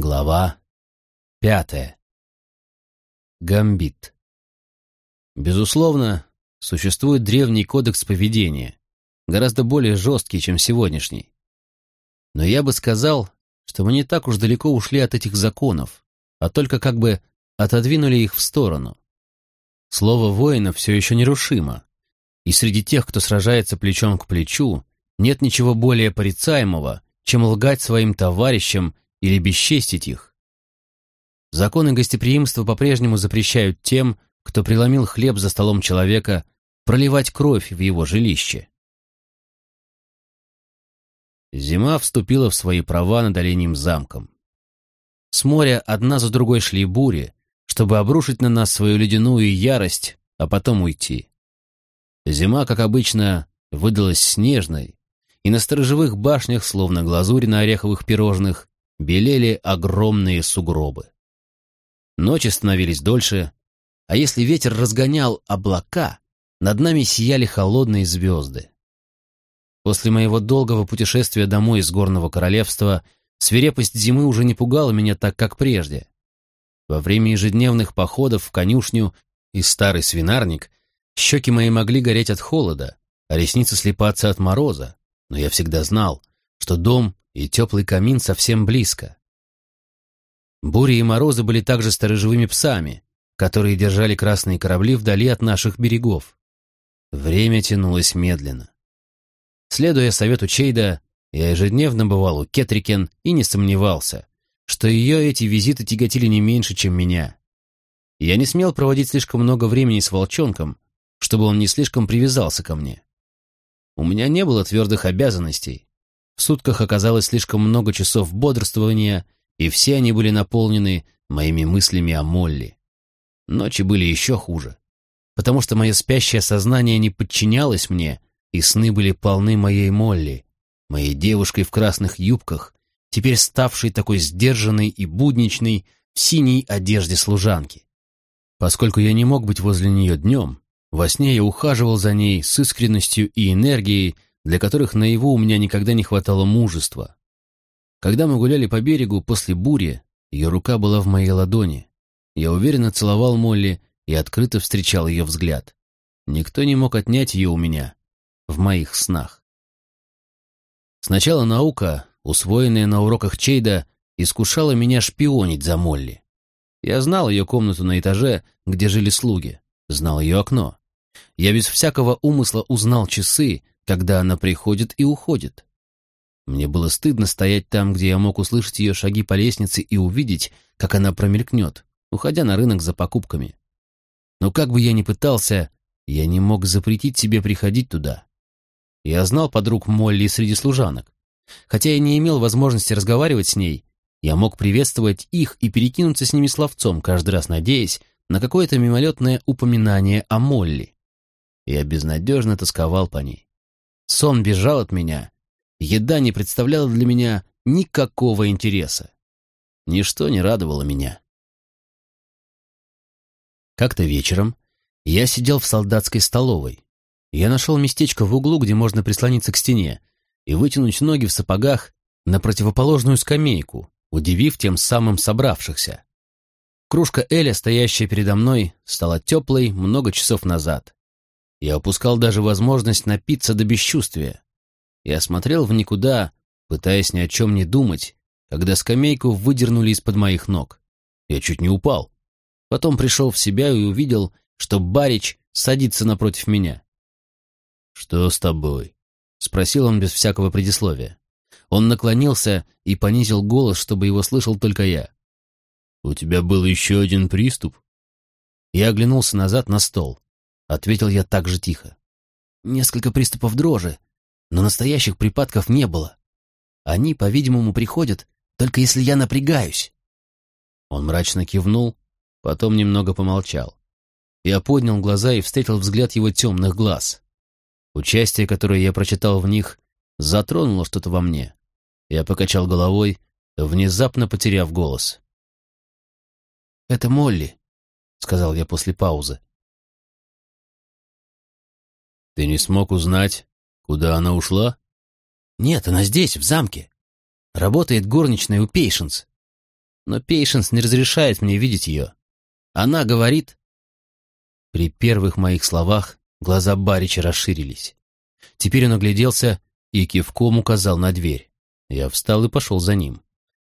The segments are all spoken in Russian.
Глава пятая. Гамбит. Безусловно, существует древний кодекс поведения, гораздо более жесткий, чем сегодняшний. Но я бы сказал, что мы не так уж далеко ушли от этих законов, а только как бы отодвинули их в сторону. Слово воина все еще нерушимо, и среди тех, кто сражается плечом к плечу, нет ничего более порицаемого, чем лгать своим товарищам или бесчестить их. Законы гостеприимства по-прежнему запрещают тем, кто преломил хлеб за столом человека, проливать кровь в его жилище. Зима вступила в свои права над оленьим замком. С моря одна за другой шли бури, чтобы обрушить на нас свою ледяную ярость, а потом уйти. Зима, как обычно, выдалась снежной, и на сторожевых башнях, словно глазурь на ореховых пирожных, белели огромные сугробы. Ночи становились дольше, а если ветер разгонял облака, над нами сияли холодные звезды. После моего долгого путешествия домой из Горного Королевства свирепость зимы уже не пугала меня так, как прежде. Во время ежедневных походов в конюшню и старый свинарник щеки мои могли гореть от холода, а ресницы слепаться от мороза, но я всегда знал, что дом и теплый камин совсем близко. Бури и морозы были также сторожевыми псами, которые держали красные корабли вдали от наших берегов. Время тянулось медленно. Следуя совету Чейда, я ежедневно бывал у Кетрикен и не сомневался, что ее эти визиты тяготили не меньше, чем меня. Я не смел проводить слишком много времени с волчонком, чтобы он не слишком привязался ко мне. У меня не было твердых обязанностей, в сутках оказалось слишком много часов бодрствования, и все они были наполнены моими мыслями о Молли. Ночи были еще хуже, потому что мое спящее сознание не подчинялось мне, и сны были полны моей Молли, моей девушкой в красных юбках, теперь ставшей такой сдержанной и будничной в синей одежде служанки. Поскольку я не мог быть возле нее днем, во сне я ухаживал за ней с искренностью и энергией, для которых наяву у меня никогда не хватало мужества. Когда мы гуляли по берегу после бури, ее рука была в моей ладони. Я уверенно целовал Молли и открыто встречал ее взгляд. Никто не мог отнять ее у меня в моих снах. Сначала наука, усвоенная на уроках Чейда, искушала меня шпионить за Молли. Я знал ее комнату на этаже, где жили слуги, знал ее окно. Я без всякого умысла узнал часы, когда она приходит и уходит. Мне было стыдно стоять там, где я мог услышать ее шаги по лестнице и увидеть, как она промелькнет, уходя на рынок за покупками. Но как бы я ни пытался, я не мог запретить себе приходить туда. Я знал подруг Молли среди служанок. Хотя я не имел возможности разговаривать с ней, я мог приветствовать их и перекинуться с ними словцом, каждый раз надеясь на какое-то мимолетное упоминание о Молли. Я безнадежно тосковал по ней. Сон бежал от меня. Еда не представляла для меня никакого интереса. Ничто не радовало меня. Как-то вечером я сидел в солдатской столовой. Я нашел местечко в углу, где можно прислониться к стене и вытянуть ноги в сапогах на противоположную скамейку, удивив тем самым собравшихся. Кружка Эля, стоящая передо мной, стала теплой много часов назад. Я упускал даже возможность напиться до бесчувствия. Я смотрел в никуда, пытаясь ни о чем не думать, когда скамейку выдернули из-под моих ног. Я чуть не упал. Потом пришел в себя и увидел, что Барич садится напротив меня. «Что с тобой?» — спросил он без всякого предисловия. Он наклонился и понизил голос, чтобы его слышал только я. «У тебя был еще один приступ?» Я оглянулся назад на стол. Ответил я так же тихо. Несколько приступов дрожи, но настоящих припадков не было. Они, по-видимому, приходят, только если я напрягаюсь. Он мрачно кивнул, потом немного помолчал. Я поднял глаза и встретил взгляд его темных глаз. Участие, которое я прочитал в них, затронуло что-то во мне. Я покачал головой, внезапно потеряв голос. «Это Молли», — сказал я после паузы. Ты не смог узнать, куда она ушла? Нет, она здесь, в замке. Работает горничной у Пейшенс. но Пейшенс не разрешает мне видеть ее. Она говорит...» При первых моих словах глаза Барича расширились. Теперь он огляделся и кивком указал на дверь. Я встал и пошел за ним.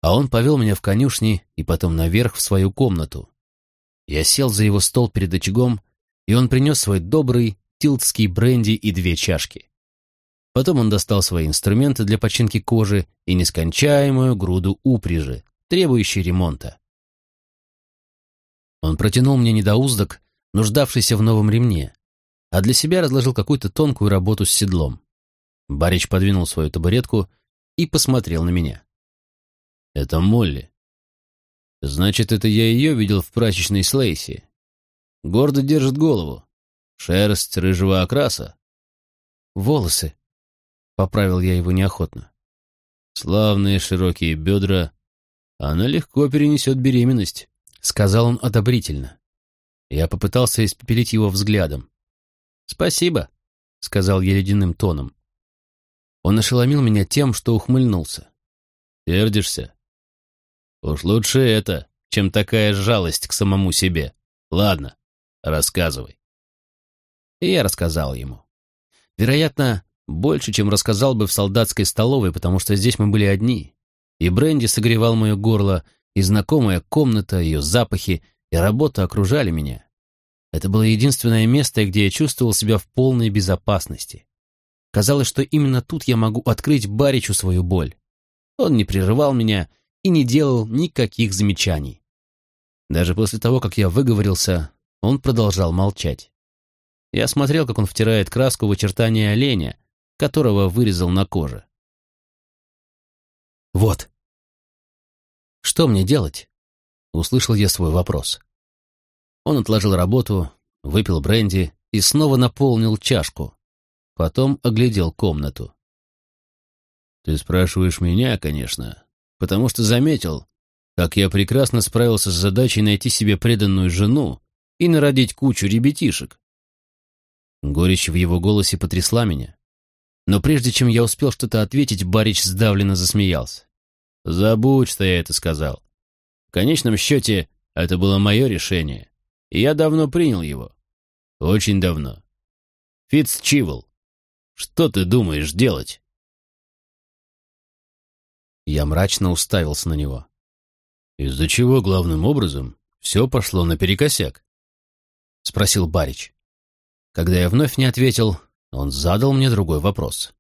А он повел меня в конюшни и потом наверх в свою комнату. Я сел за его стол перед очагом, и он принес свой добрый тилтский бренди и две чашки. Потом он достал свои инструменты для починки кожи и нескончаемую груду упряжи, требующей ремонта. Он протянул мне недоуздок, нуждавшийся в новом ремне, а для себя разложил какую-то тонкую работу с седлом. Барич подвинул свою табуретку и посмотрел на меня. «Это Молли. Значит, это я ее видел в прачечной Слейси. Гордо держит голову. Шерсть рыжего окраса. Волосы. Поправил я его неохотно. Славные широкие бедра. Она легко перенесет беременность, сказал он одобрительно. Я попытался испепелить его взглядом. «Спасибо», — сказал я ледяным тоном. Он ошеломил меня тем, что ухмыльнулся. «Сердишься? Уж лучше это, чем такая жалость к самому себе. Ладно, рассказывай». И я рассказал ему. Вероятно, больше, чем рассказал бы в солдатской столовой, потому что здесь мы были одни. И бренди согревал мое горло, и знакомая комната, ее запахи и работа окружали меня. Это было единственное место, где я чувствовал себя в полной безопасности. Казалось, что именно тут я могу открыть Баричу свою боль. Он не прерывал меня и не делал никаких замечаний. Даже после того, как я выговорился, он продолжал молчать. Я смотрел, как он втирает краску в очертания оленя, которого вырезал на коже. «Вот». «Что мне делать?» — услышал я свой вопрос. Он отложил работу, выпил бренди и снова наполнил чашку, Потом оглядел комнату. «Ты спрашиваешь меня, конечно, потому что заметил, как я прекрасно справился с задачей найти себе преданную жену и народить кучу ребятишек». Горечь в его голосе потрясла меня. Но прежде чем я успел что-то ответить, Барич сдавленно засмеялся. «Забудь, что я это сказал. В конечном счете, это было мое решение, и я давно принял его. Очень давно. Фитц Чивл, что ты думаешь делать?» Я мрачно уставился на него. «Из-за чего, главным образом, все пошло наперекосяк?» — спросил Барич. Когда я вновь не ответил, он задал мне другой вопрос.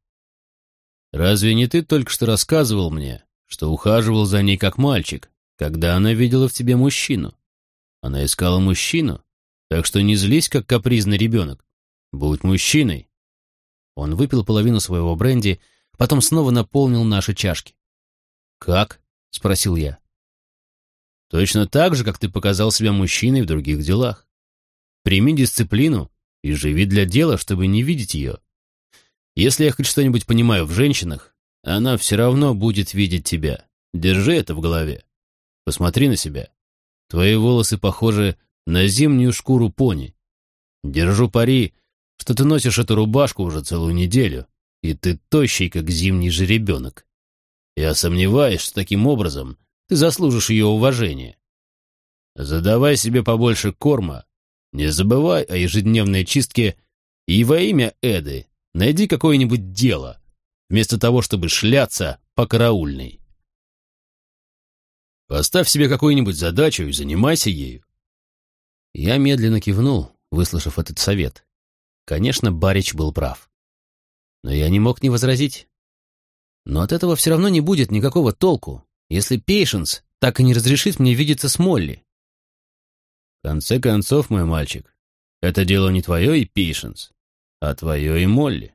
«Разве не ты только что рассказывал мне, что ухаживал за ней как мальчик, когда она видела в тебе мужчину? Она искала мужчину, так что не злись, как капризный ребенок. Будь мужчиной, он выпил половину своего бренди, потом снова наполнил наши чашки. «Как?» — спросил я. «Точно так же, как ты показал себя мужчиной в других делах. Прими дисциплину и живи для дела, чтобы не видеть ее. Если я хоть что-нибудь понимаю в женщинах, она все равно будет видеть тебя. Держи это в голове. Посмотри на себя. Твои волосы похожи на зимнюю шкуру пони. Держу пари, что ты носишь эту рубашку уже целую неделю, и ты тощий, как зимний жеребенок. Я сомневаюсь, что таким образом ты заслужишь ее уважения. Задавай себе побольше корма, не забывай о ежедневной чистке и во имя Эды найди какое-нибудь дело, вместо того, чтобы шляться по караульной. Поставь себе какую-нибудь задачу и занимайся ею. Я медленно кивнул, выслушав этот совет. Конечно, Барич был прав. Но я не мог не возразить. Но от этого все равно не будет никакого толку, если Пейшенс так и не разрешит мне видеться с Молли. Конце концов, мой мальчик, это дело не твое и Пейшенс, а твое и Молли.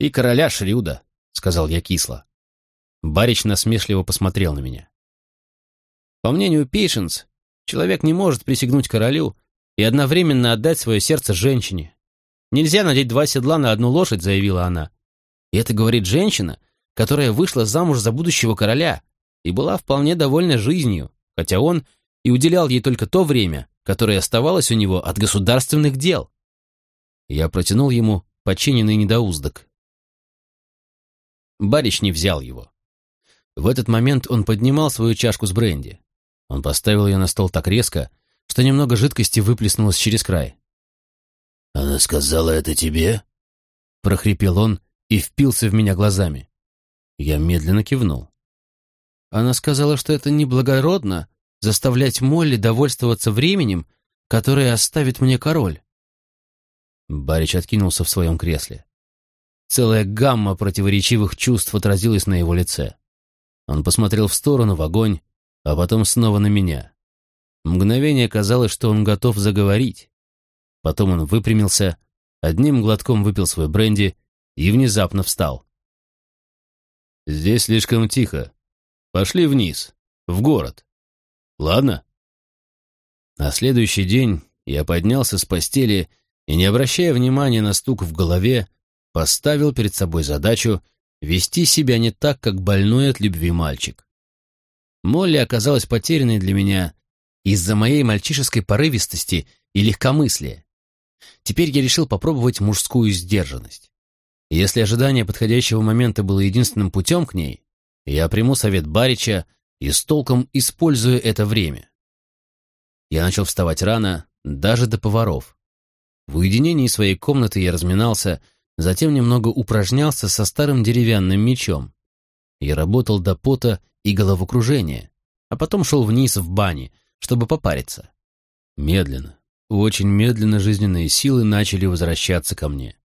И короля Шрюда, сказал я кисло. Барич насмешливо посмотрел на меня. По мнению Пейшенс, человек не может присягнуть королю и одновременно отдать свое сердце женщине, «Нельзя надеть два седла на одну лошадь», — заявила она. И это говорит женщина, которая вышла замуж за будущего короля и была вполне довольна жизнью, хотя он и уделял ей только то время, которое оставалось у него от государственных дел. Я протянул ему починенный недоуздок. Барич не взял его. В этот момент он поднимал свою чашку с бренди, Он поставил ее на стол так резко, что немного жидкости выплеснулось через край. «Она сказала это тебе?» — прохрипел он и впился в меня глазами. Я медленно кивнул. Она сказала, что это неблагородно заставлять Молли довольствоваться временем, которое оставит мне король. Барич откинулся в своем кресле. Целая гамма противоречивых чувств отразилась на его лице. Он посмотрел в сторону, в огонь, а потом снова на меня. Мгновение казалось, что он готов заговорить. Потом он выпрямился, одним глотком выпил свой бренди и внезапно встал. «Здесь слишком тихо. Пошли вниз, в город. Ладно?» На следующий день я поднялся с постели и, не обращая внимания на стук в голове, поставил перед собой задачу вести себя не так, как больной от любви мальчик. Молли оказалась потерянной для меня из-за моей мальчишеской порывистости и легкомыслия. Теперь я решил попробовать мужскую сдержанность. Если ожидание подходящего момента было единственным путем к ней, я приму совет Барича и с толком использую это время. Я начал вставать рано, даже до поваров. В уединении своей комнаты я разминался, затем немного упражнялся со старым деревянным мечом. Я работал до пота и головокружения, а потом шел вниз в бане, чтобы попариться. Медленно, очень медленно жизненные силы начали возвращаться ко мне.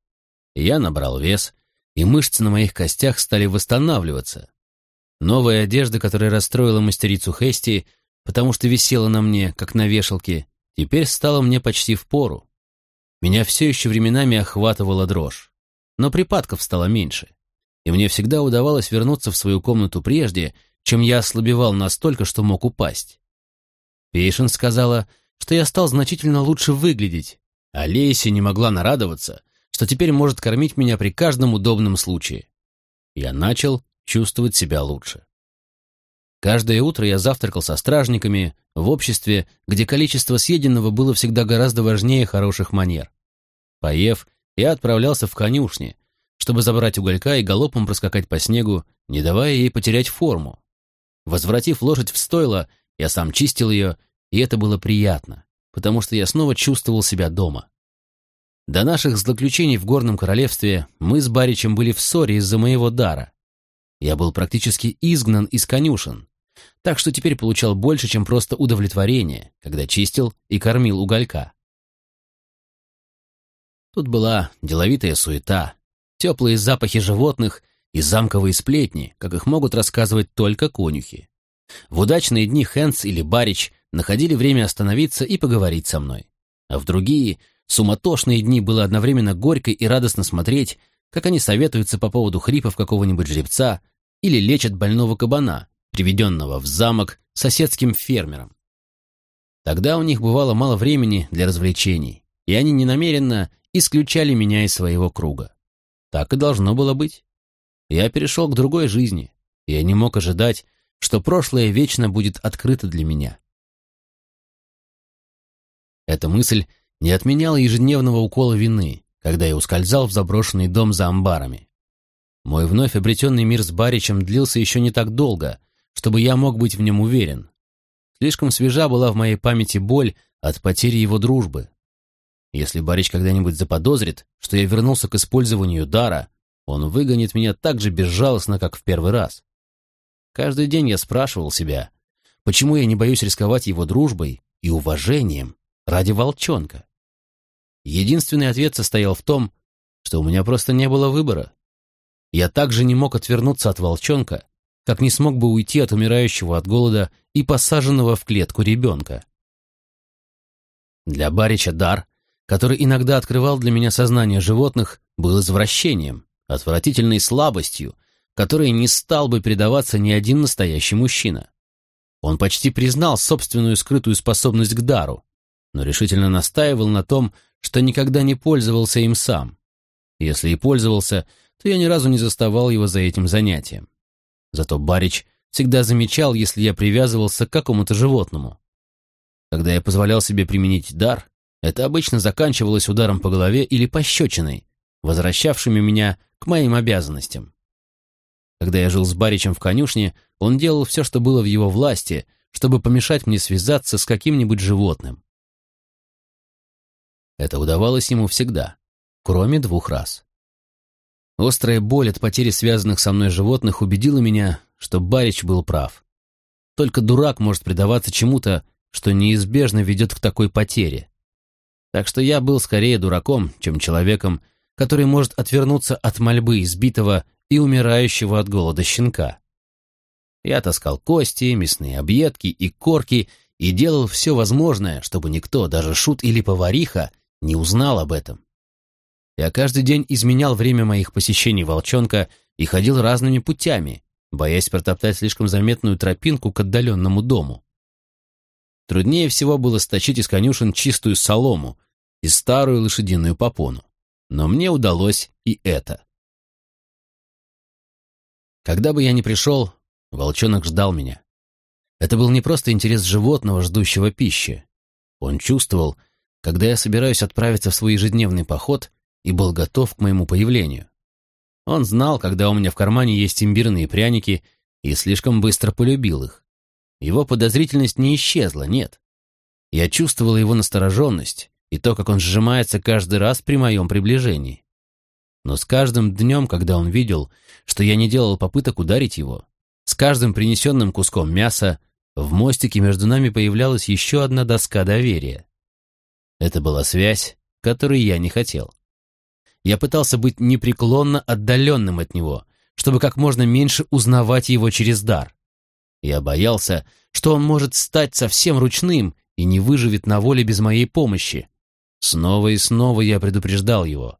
Я набрал вес, и мышцы на моих костях стали восстанавливаться. Новая одежда, которая расстроила мастерицу Хести, потому что висела на мне, как на вешалке, теперь стала мне почти в пору. Меня все еще временами охватывала дрожь, но припадков стало меньше, и мне всегда удавалось вернуться в свою комнату прежде, чем я ослабевал настолько, что мог упасть. Пейшен сказала, что я стал значительно лучше выглядеть, а Лейси не могла нарадоваться, что теперь может кормить меня при каждом удобном случае. Я начал чувствовать себя лучше. Каждое утро я завтракал со стражниками в обществе, где количество съеденного было всегда гораздо важнее хороших манер. Поев, я отправлялся в конюшни, чтобы забрать уголька и галопом проскакать по снегу, не давая ей потерять форму. Возвратив лошадь в стойло, я сам чистил ее, и это было приятно, потому что я снова чувствовал себя дома. До наших злоключений в Горном Королевстве мы с Баричем были в ссоре из-за моего дара. Я был практически изгнан из конюшен, так что теперь получал больше, чем просто удовлетворение, когда чистил и кормил уголька. Тут была деловитая суета, теплые запахи животных и замковые сплетни, как их могут рассказывать только конюхи. В удачные дни Хэнс или Барич находили время остановиться и поговорить со мной. А в другие, суматошные дни было одновременно горько и радостно смотреть, как они советуются по поводу хрипов какого-нибудь жеребца или лечат больного кабана, приведенного в замок соседским фермером. Тогда у них бывало мало времени для развлечений, и они ненамеренно исключали меня из своего круга. Так и должно было быть. Я перешел к другой жизни, и я не мог ожидать, что прошлое вечно будет открыто для меня. Эта мысль не отменяла ежедневного укола вины, когда я ускользал в заброшенный дом за амбарами. Мой вновь обретенный мир с Баричем длился еще не так долго, чтобы я мог быть в нем уверен. Слишком свежа была в моей памяти боль от потери его дружбы. Если Барич когда-нибудь заподозрит, что я вернулся к использованию дара, он выгонит меня так же безжалостно, как в первый раз. Каждый день я спрашивал себя, почему я не боюсь рисковать его дружбой и уважением ради волчонка. Единственный ответ состоял в том, что у меня просто не было выбора. Я также не мог отвернуться от волчонка, как не смог бы уйти от умирающего от голода и посаженного в клетку ребенка. Для Барича дар, который иногда открывал для меня сознание животных, был извращением, отвратительной слабостью, которой не стал бы предаваться ни один настоящий мужчина. Он почти признал собственную скрытую способность к дару, но решительно настаивал на том, что никогда не пользовался им сам. Если и пользовался, то я ни разу не заставал его за этим занятием. Зато Барич всегда замечал, если я привязывался к какому-то животному. Когда я позволял себе применить дар, это обычно заканчивалось ударом по голове или пощечиной, возвращавшими меня к моим обязанностям. Когда я жил с Баричем в конюшне, он делал все, что было в его власти, чтобы помешать мне связаться с каким-нибудь животным. Это удавалось ему всегда, кроме двух раз. Острая боль от потери связанных со мной животных убедила меня, что Барич был прав. Только дурак может предаваться чему-то, что неизбежно ведет к такой потере. Так что я был скорее дураком, чем человеком, который может отвернуться от мольбы избитого и умирающего от голода щенка. Я таскал кости, мясные объедки и корки и делал все возможное, чтобы никто, даже шут или повариха, не узнал об этом. Я каждый день изменял время моих посещений волчонка и ходил разными путями, боясь протоптать слишком заметную тропинку к отдаленному дому. Труднее всего было стащить из конюшен чистую солому и старую лошадиную попону. Но мне удалось и это. Когда бы я ни пришел, волчонок ждал меня. Это был не просто интерес животного, ждущего пищи. Он чувствовал, когда я собираюсь отправиться в свой ежедневный поход, и был готов к моему появлению. Он знал, когда у меня в кармане есть имбирные пряники, и слишком быстро полюбил их. Его подозрительность не исчезла, нет. Я чувствовал его настороженность и то, как он сжимается каждый раз при моем приближении. Но с каждым днем, когда он видел, что я не делал попыток ударить его, с каждым принесенным куском мяса, в мостике между нами появлялась еще одна доска доверия. Это была связь, которой я не хотел. Я пытался быть непреклонно отдаленным от него, чтобы как можно меньше узнавать его через дар. Я боялся, что он может стать совсем ручным и не выживет на воле без моей помощи. Снова и снова я предупреждал его.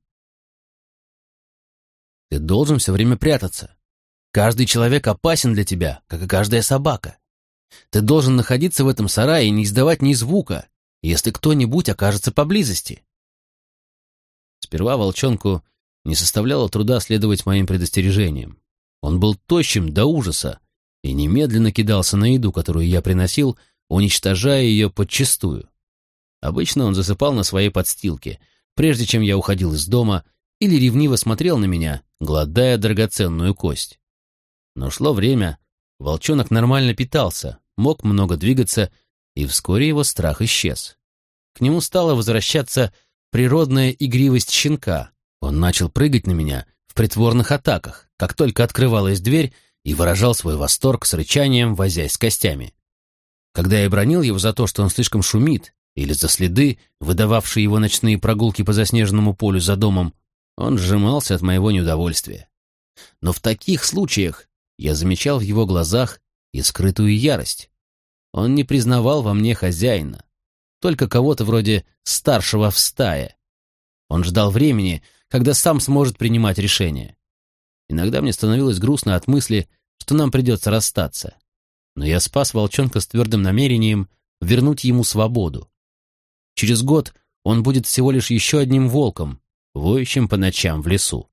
Ты должен все время прятаться. Каждый человек опасен для тебя, как и каждая собака. Ты должен находиться в этом сарае и не издавать ни звука, если кто-нибудь окажется поблизости. Сперва волчонку не составляло труда следовать моим предостережениям. Он был тощим до ужаса и немедленно кидался на еду, которую я приносил, уничтожая ее подчистую. Обычно он засыпал на своей подстилке, прежде чем я уходил из дома, или ревниво смотрел на меня, гладая драгоценную кость. Но шло время, волчонок нормально питался, мог много двигаться и вскоре его страх исчез. К нему стала возвращаться природная игривость щенка. Он начал прыгать на меня в притворных атаках, как только открывалась дверь, и выражал свой восторг с рычанием, возясь с костями. Когда я бронил его за то, что он слишком шумит, или за следы, выдававшие его ночные прогулки по заснеженному полю за домом, он сжимался от моего неудовольствия. Но в таких случаях я замечал в его глазах и скрытую ярость. Он не признавал во мне хозяина, только кого-то вроде старшего в стае. Он ждал времени, когда сам сможет принимать решения. Иногда мне становилось грустно от мысли, что нам придется расстаться. Но я спас волчонка с твердым намерением вернуть ему свободу. Через год он будет всего лишь еще одним волком, воющим по ночам в лесу.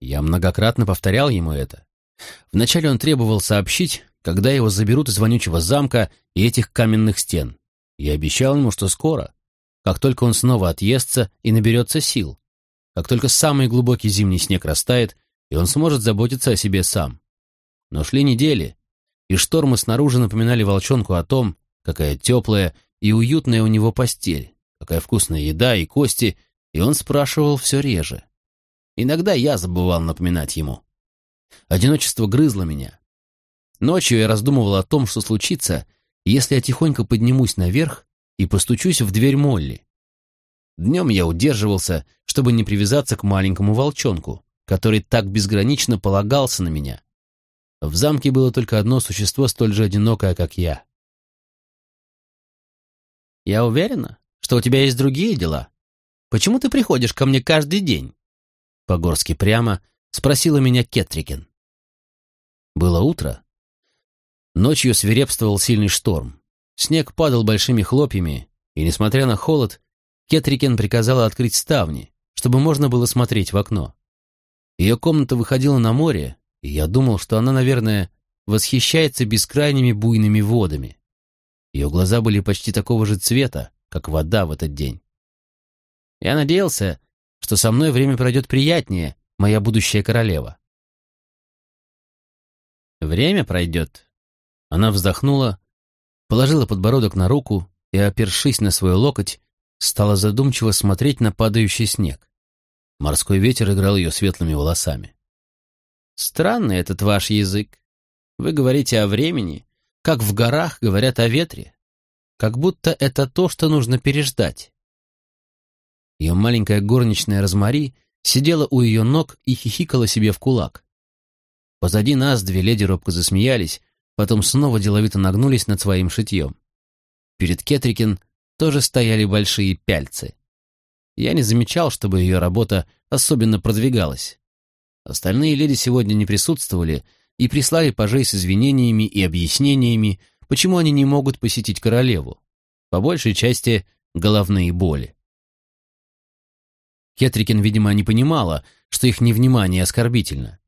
Я многократно повторял ему это. Вначале он требовал сообщить, когда его заберут из вонючего замка и этих каменных стен. Я обещал ему, что скоро, как только он снова отъестся и наберется сил, как только самый глубокий зимний снег растает, и он сможет заботиться о себе сам. Но шли недели, и штормы снаружи напоминали волчонку о том, какая теплая и уютная у него постель, какая вкусная еда и кости, и он спрашивал все реже. Иногда я забывал напоминать ему. Одиночество грызло меня, Ночью я раздумывал о том, что случится, если я тихонько поднимусь наверх и постучусь в дверь Молли. Днем я удерживался, чтобы не привязаться к маленькому волчонку, который так безгранично полагался на меня. В замке было только одно существо, столь же одинокое, как я. «Я уверена, что у тебя есть другие дела. Почему ты приходишь ко мне каждый день?» По-горски прямо спросила меня Кетрикен. Было утро, Ночью свирепствовал сильный шторм. Снег падал большими хлопьями, и, несмотря на холод, Кетрикен приказала открыть ставни, чтобы можно было смотреть в окно. Ее комната выходила на море, и я думал, что она, наверное, восхищается бескрайними буйными водами. Ее глаза были почти такого же цвета, как вода в этот день. Я надеялся, что со мной время пройдет приятнее, моя будущая королева. Время пройдет Она вздохнула, положила подбородок на руку и, опершись на свой локоть, стала задумчиво смотреть на падающий снег. Морской ветер играл ее светлыми волосами. «Странный этот ваш язык. Вы говорите о времени, как в горах говорят о ветре. Как будто это то, что нужно переждать». Ее маленькая горничная Розмари сидела у ее ног и хихикала себе в кулак. Позади нас две леди робко засмеялись, потом снова деловито нагнулись над своим шитьем. Перед Кетрикин тоже стояли большие пяльцы. Я не замечал, чтобы ее работа особенно продвигалась. Остальные леди сегодня не присутствовали и прислали пажей с извинениями и объяснениями, почему они не могут посетить королеву. По большей части головные боли. Кетрикин, видимо, не понимала, что их невнимание оскорбительно.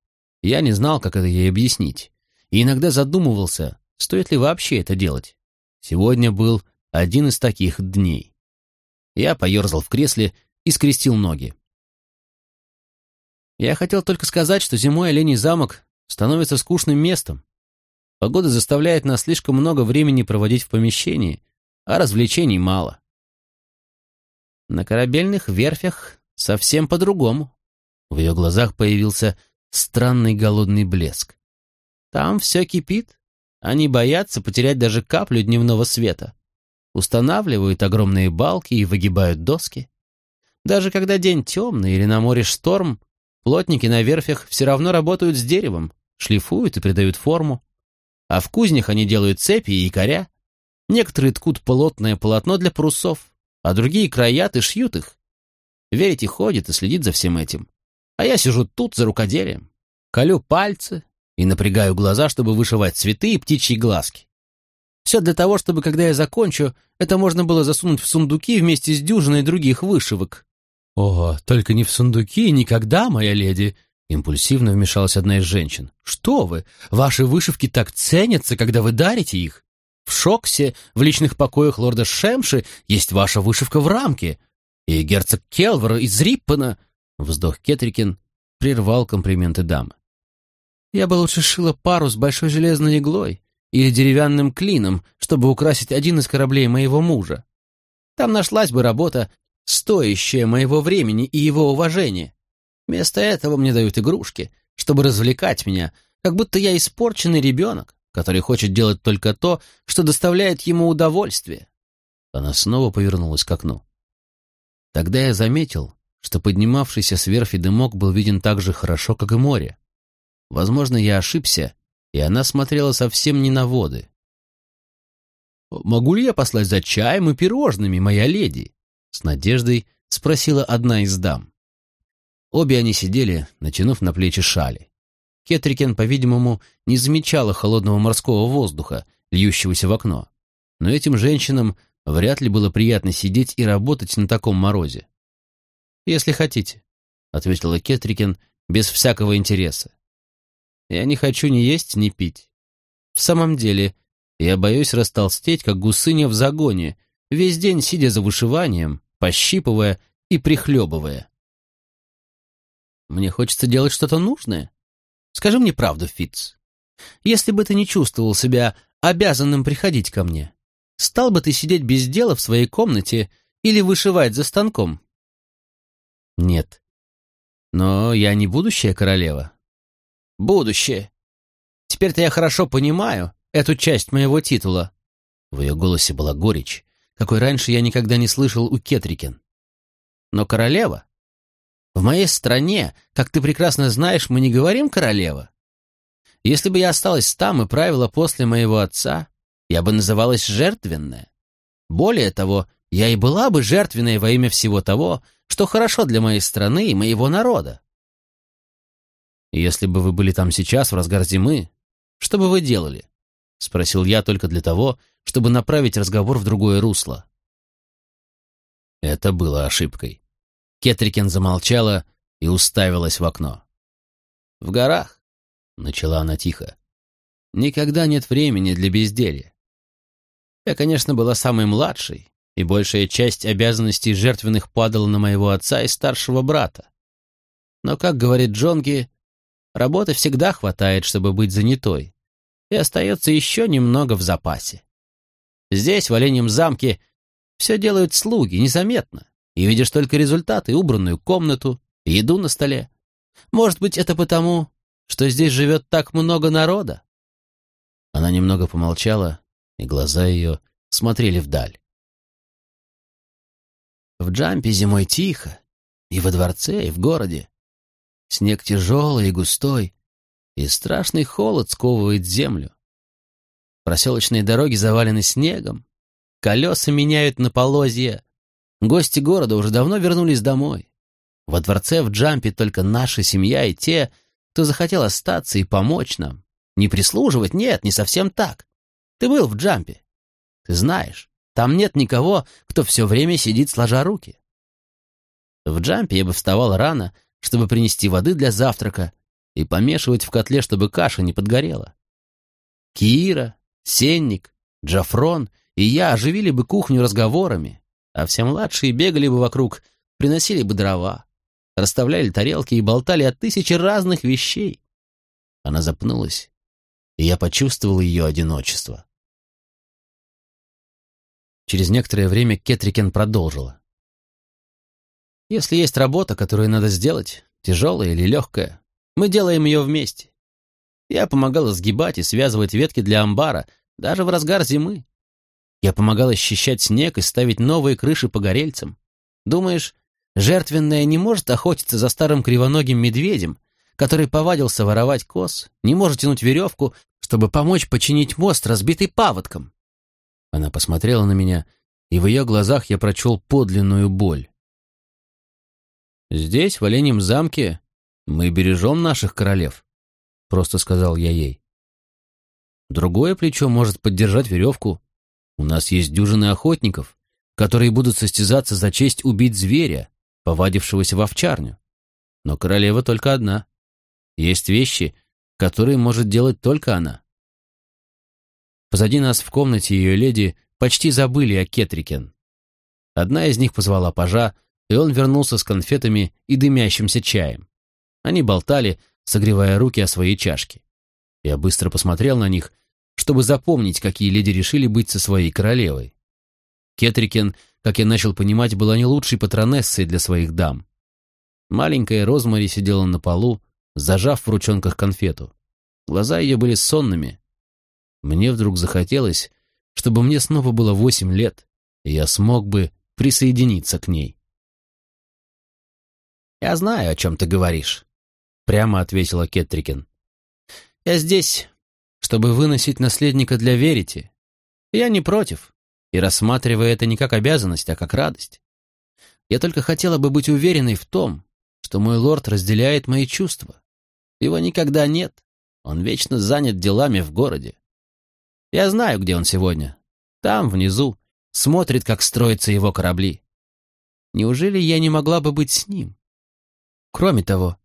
Я не знал, как это ей объяснить. И иногда задумывался, стоит ли вообще это делать. Сегодня был один из таких дней. Я поерзал в кресле и скрестил ноги. Я хотел только сказать, что зимой Оленей замок становится скучным местом. Погода заставляет нас слишком много времени проводить в помещении, а развлечений мало. На корабельных верфях совсем по-другому. В ее глазах появился странный голодный блеск. Там все кипит. Они боятся потерять даже каплю дневного света. Устанавливают огромные балки и выгибают доски. Даже когда день темный или на море шторм, плотники на верфях все равно работают с деревом, шлифуют и придают форму. А в кузнях они делают цепи и якоря. Некоторые ткут плотное полотно для парусов, а другие краят и шьют их. Верите ходит и следит за всем этим. А я сижу тут за рукоделием, колю пальцы и напрягаю глаза, чтобы вышивать цветы и птичьи глазки. Все для того, чтобы, когда я закончу, это можно было засунуть в сундуки вместе с дюжиной других вышивок. «О, только не в сундуки, никогда, моя леди!» Импульсивно вмешалась одна из женщин. «Что вы? Ваши вышивки так ценятся, когда вы дарите их. В Шоксе, в личных покоях лорда Шемши, есть ваша вышивка в рамке. И герцог Келвер из Риппена, вздох Кетрикин, прервал комплименты дамы. Я бы лучше шила пару с большой железной иглой или деревянным клином, чтобы украсить один из кораблей моего мужа. Там нашлась бы работа, стоящая моего времени и его уважения. Вместо этого мне дают игрушки, чтобы развлекать меня, как будто я испорченный ребенок, который хочет делать только то, что доставляет ему удовольствие. Она снова повернулась к окну. Тогда я заметил, что поднимавшийся с верфи дымок был виден так же хорошо, как и море. Возможно, я ошибся, и она смотрела совсем не на воды. «Могу ли я послать за чаем и пирожными, моя леди?» С надеждой спросила одна из дам. Обе они сидели, натянув на плечи шали. Кетрикен, по-видимому, не замечала холодного морского воздуха, льющегося в окно. Но этим женщинам Вряд ли было приятно сидеть и работать на таком морозе. «Если хотите», — ответила Кетрикен без всякого интереса. «Я не хочу ни есть, ни пить. В самом деле, я боюсь растолстеть, как гусыня в загоне, весь день сидя за вышиванием, пощипывая и прихлебывая. Мне хочется делать что-то нужное. Скажи мне правду, Фитц. Если бы ты не чувствовал себя обязанным приходить ко мне, Стал бы ты сидеть без дела в своей комнате или вышивать за станком? Нет. Но я не будущая королева. Будущее. Теперь-то я хорошо понимаю эту часть моего титула. В ее голосе была горечь, какой раньше я никогда не слышал у Кетрикен. Но королева? В моей стране, как ты прекрасно знаешь, мы не говорим королева. Если бы я осталась там и правила после моего отца, я бы называлась жертвенная. Более того, я и была бы жертвенной во имя всего того, что хорошо для моей страны и моего народа. Если бы вы были там сейчас, в разгар зимы, что бы вы делали? Спросил я только для того, чтобы направить разговор в другое русло. Это было ошибкой. Кетрикен замолчала и уставилась в окно. «В горах», — начала она тихо, — «никогда нет времени для безделья. Я, конечно, была самой младшей, и большая часть обязанностей жертвенных падала на моего отца и старшего брата. Но, как говорит Джонги, работы всегда хватает, чтобы быть занятой. и остается еще немного в запасе. Здесь, в Оленьем замке, все делают слуги, незаметно, и видишь только результаты, убранную комнату, еду на столе. Может быть, это потому, что здесь живет так много народа?» Она немного помолчала, и глаза ее смотрели вдаль. В Джампе зимой тихо, и во дворце, и в городе. Снег тяжелый и густой, и страшный холод сковывает землю. Проселочные дороги завалены снегом, колеса меняют на полозья. Гости города уже давно вернулись домой. Во дворце в Джампе только наша семья и те, кто захотел остаться и помочь нам. Не прислуживать? Нет, не совсем так. Ты был в Джампе. Ты знаешь, там нет никого, кто все время сидит сложа руки. В Джампе я бы вставал рано, чтобы принести воды для завтрака и помешивать в котле, чтобы каша не подгорела. Кира, Сенник, Джафрон и я оживили бы кухню разговорами, а все младшие бегали бы вокруг, приносили бы дрова, расставляли тарелки и болтали о тысяче разных вещей. Она запнулась, и я почувствовал ее одиночество. Через некоторое время Кетрикен продолжила. «Если есть работа, которую надо сделать, тяжелая или легкая, мы делаем ее вместе. Я помогала сгибать и связывать ветки для амбара, даже в разгар зимы. Я помогала счищать снег и ставить новые крыши по горельцам. Думаешь, жертвенная не может охотиться за старым кривоногим медведем, который повадился воровать коз, не может тянуть веревку, чтобы помочь починить мост, разбитый паводком? Она посмотрела на меня, и в ее глазах я прочел подлинную боль. «Здесь, в Оленьем замке, мы бережем наших королев», — просто сказал я ей. «Другое плечо может поддержать веревку. У нас есть дюжины охотников, которые будут состязаться за честь убить зверя, повадившегося в овчарню. Но королева только одна. Есть вещи, которые может делать только она. Позади нас в комнате ее леди почти забыли о Кетрикен. Одна из них позвала пажа, и он вернулся с конфетами и дымящимся чаем. Они болтали, согревая руки о своей чашке. Я быстро посмотрел на них, чтобы запомнить, какие леди решили быть со своей королевой. Кетрикен, как я начал понимать, была не лучшей патронессой для своих дам. Маленькая Розмари сидела на полу, зажав в ручонках конфету. Глаза ее были сонными, мне вдруг захотелось, чтобы мне снова было восемь лет, и я смог бы присоединиться к ней. «Я знаю, о чем ты говоришь», — прямо ответила Кеттрикин. «Я здесь, чтобы выносить наследника для Верити. Я не против, и рассматриваю это не как обязанность, а как радость. Я только хотела бы быть уверенной в том, что мой лорд разделяет мои чувства. Его никогда нет, он вечно занят делами в городе. Я знаю, где он сегодня. Там, внизу, смотрит, как строятся его корабли. Неужели я не могла бы быть с ним? Кроме того,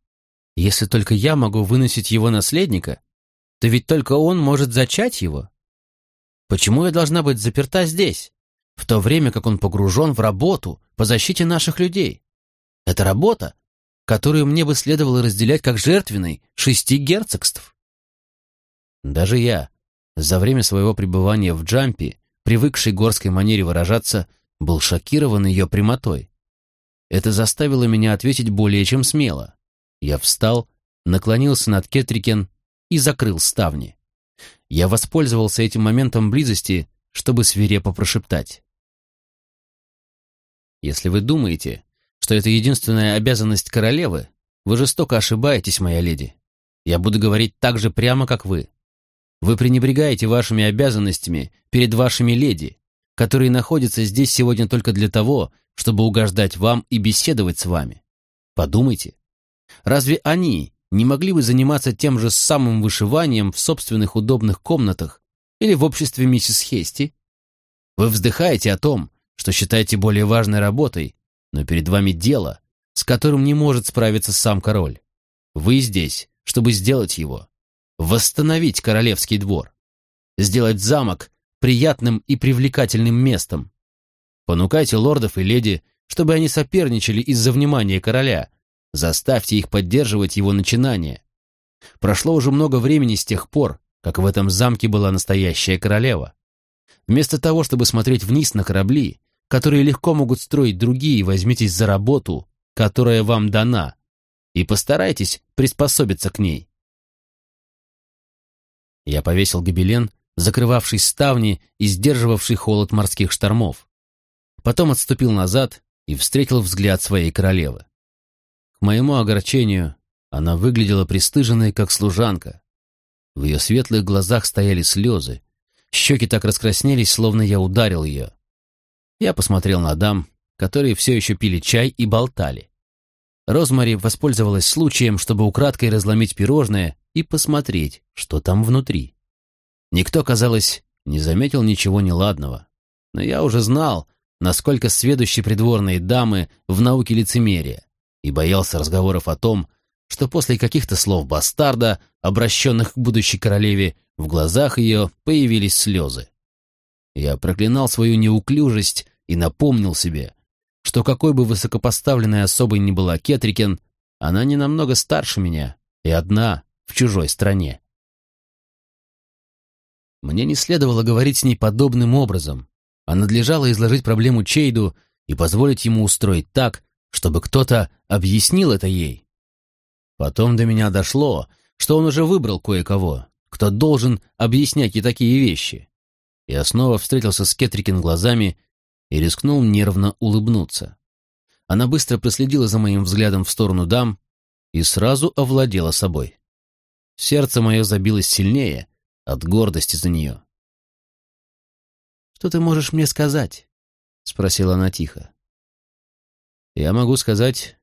если только я могу выносить его наследника, то ведь только он может зачать его. Почему я должна быть заперта здесь, в то время как он погружен в работу по защите наших людей? Это работа, которую мне бы следовало разделять как жертвенной шести герцогств. Даже я, за время своего пребывания в джампе, привыкший горской манере выражаться, был шокирован ее прямотой. Это заставило меня ответить более чем смело. Я встал, наклонился над Кетрикен и закрыл ставни. Я воспользовался этим моментом близости, чтобы свирепо прошептать. «Если вы думаете, что это единственная обязанность королевы, вы жестоко ошибаетесь, моя леди. Я буду говорить так же прямо, как вы. Вы пренебрегаете вашими обязанностями перед вашими леди, которые находятся здесь сегодня только для того, чтобы угождать вам и беседовать с вами. Подумайте, разве они не могли бы заниматься тем же самым вышиванием в собственных удобных комнатах или в обществе миссис Хести? Вы вздыхаете о том, что считаете более важной работой, но перед вами дело, с которым не может справиться сам король. Вы здесь, чтобы сделать его восстановить королевский двор, сделать замок приятным и привлекательным местом. Понукайте лордов и леди, чтобы они соперничали из-за внимания короля, заставьте их поддерживать его начинания. Прошло уже много времени с тех пор, как в этом замке была настоящая королева. Вместо того, чтобы смотреть вниз на корабли, которые легко могут строить другие, возьмитесь за работу, которая вам дана, и постарайтесь приспособиться к ней. Я повесил гобелен, закрывавший ставни и сдерживавший холод морских штормов. Потом отступил назад и встретил взгляд своей королевы. К моему огорчению, она выглядела пристыженной, как служанка. В ее светлых глазах стояли слезы. Щеки так раскраснелись, словно я ударил ее. Я посмотрел на дам, которые все еще пили чай и болтали. Розмари воспользовалась случаем, чтобы украдкой разломить пирожное и посмотреть, что там внутри. Никто, казалось, не заметил ничего неладного. Но я уже знал, насколько сведущи придворные дамы в науке лицемерия, и боялся разговоров о том, что после каких-то слов бастарда, обращенных к будущей королеве, в глазах ее появились слезы. Я проклинал свою неуклюжесть и напомнил себе, что какой бы высокопоставленной особой ни была Кетрикен, она не намного старше меня и одна в чужой стране. Мне не следовало говорить с ней подобным образом, а надлежало изложить проблему Чейду и позволить ему устроить так, чтобы кто-то объяснил это ей. Потом до меня дошло, что он уже выбрал кое-кого, кто должен объяснять ей такие вещи. Я снова встретился с Кетрикин глазами и рискнул нервно улыбнуться. Она быстро проследила за моим взглядом в сторону дам и сразу овладела собой. Сердце мое забилось сильнее от гордости за нее. «Что ты можешь мне сказать?» — спросила она тихо. «Я могу сказать,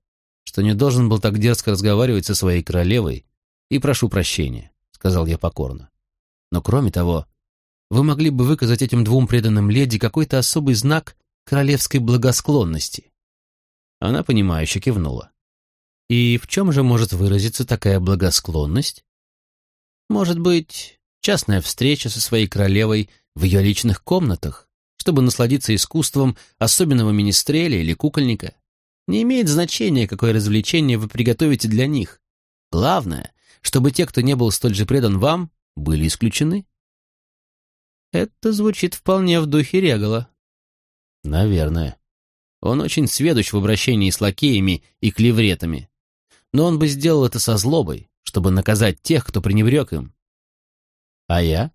что не должен был так дерзко разговаривать со своей королевой, и прошу прощения», — сказал я покорно. «Но кроме того, вы могли бы выказать этим двум преданным леди какой-то особый знак королевской благосклонности. Она, понимающе кивнула. И в чем же может выразиться такая благосклонность? Может быть, частная встреча со своей королевой в ее личных комнатах, чтобы насладиться искусством особенного министреля или кукольника? Не имеет значения, какое развлечение вы приготовите для них. Главное, чтобы те, кто не был столь же предан вам, были исключены. Это звучит вполне в духе Регала. Наверное. Он очень сведущ в обращении с лакеями и клевретами. Но он бы сделал это со злобой, чтобы наказать тех, кто пренебрег им. А я?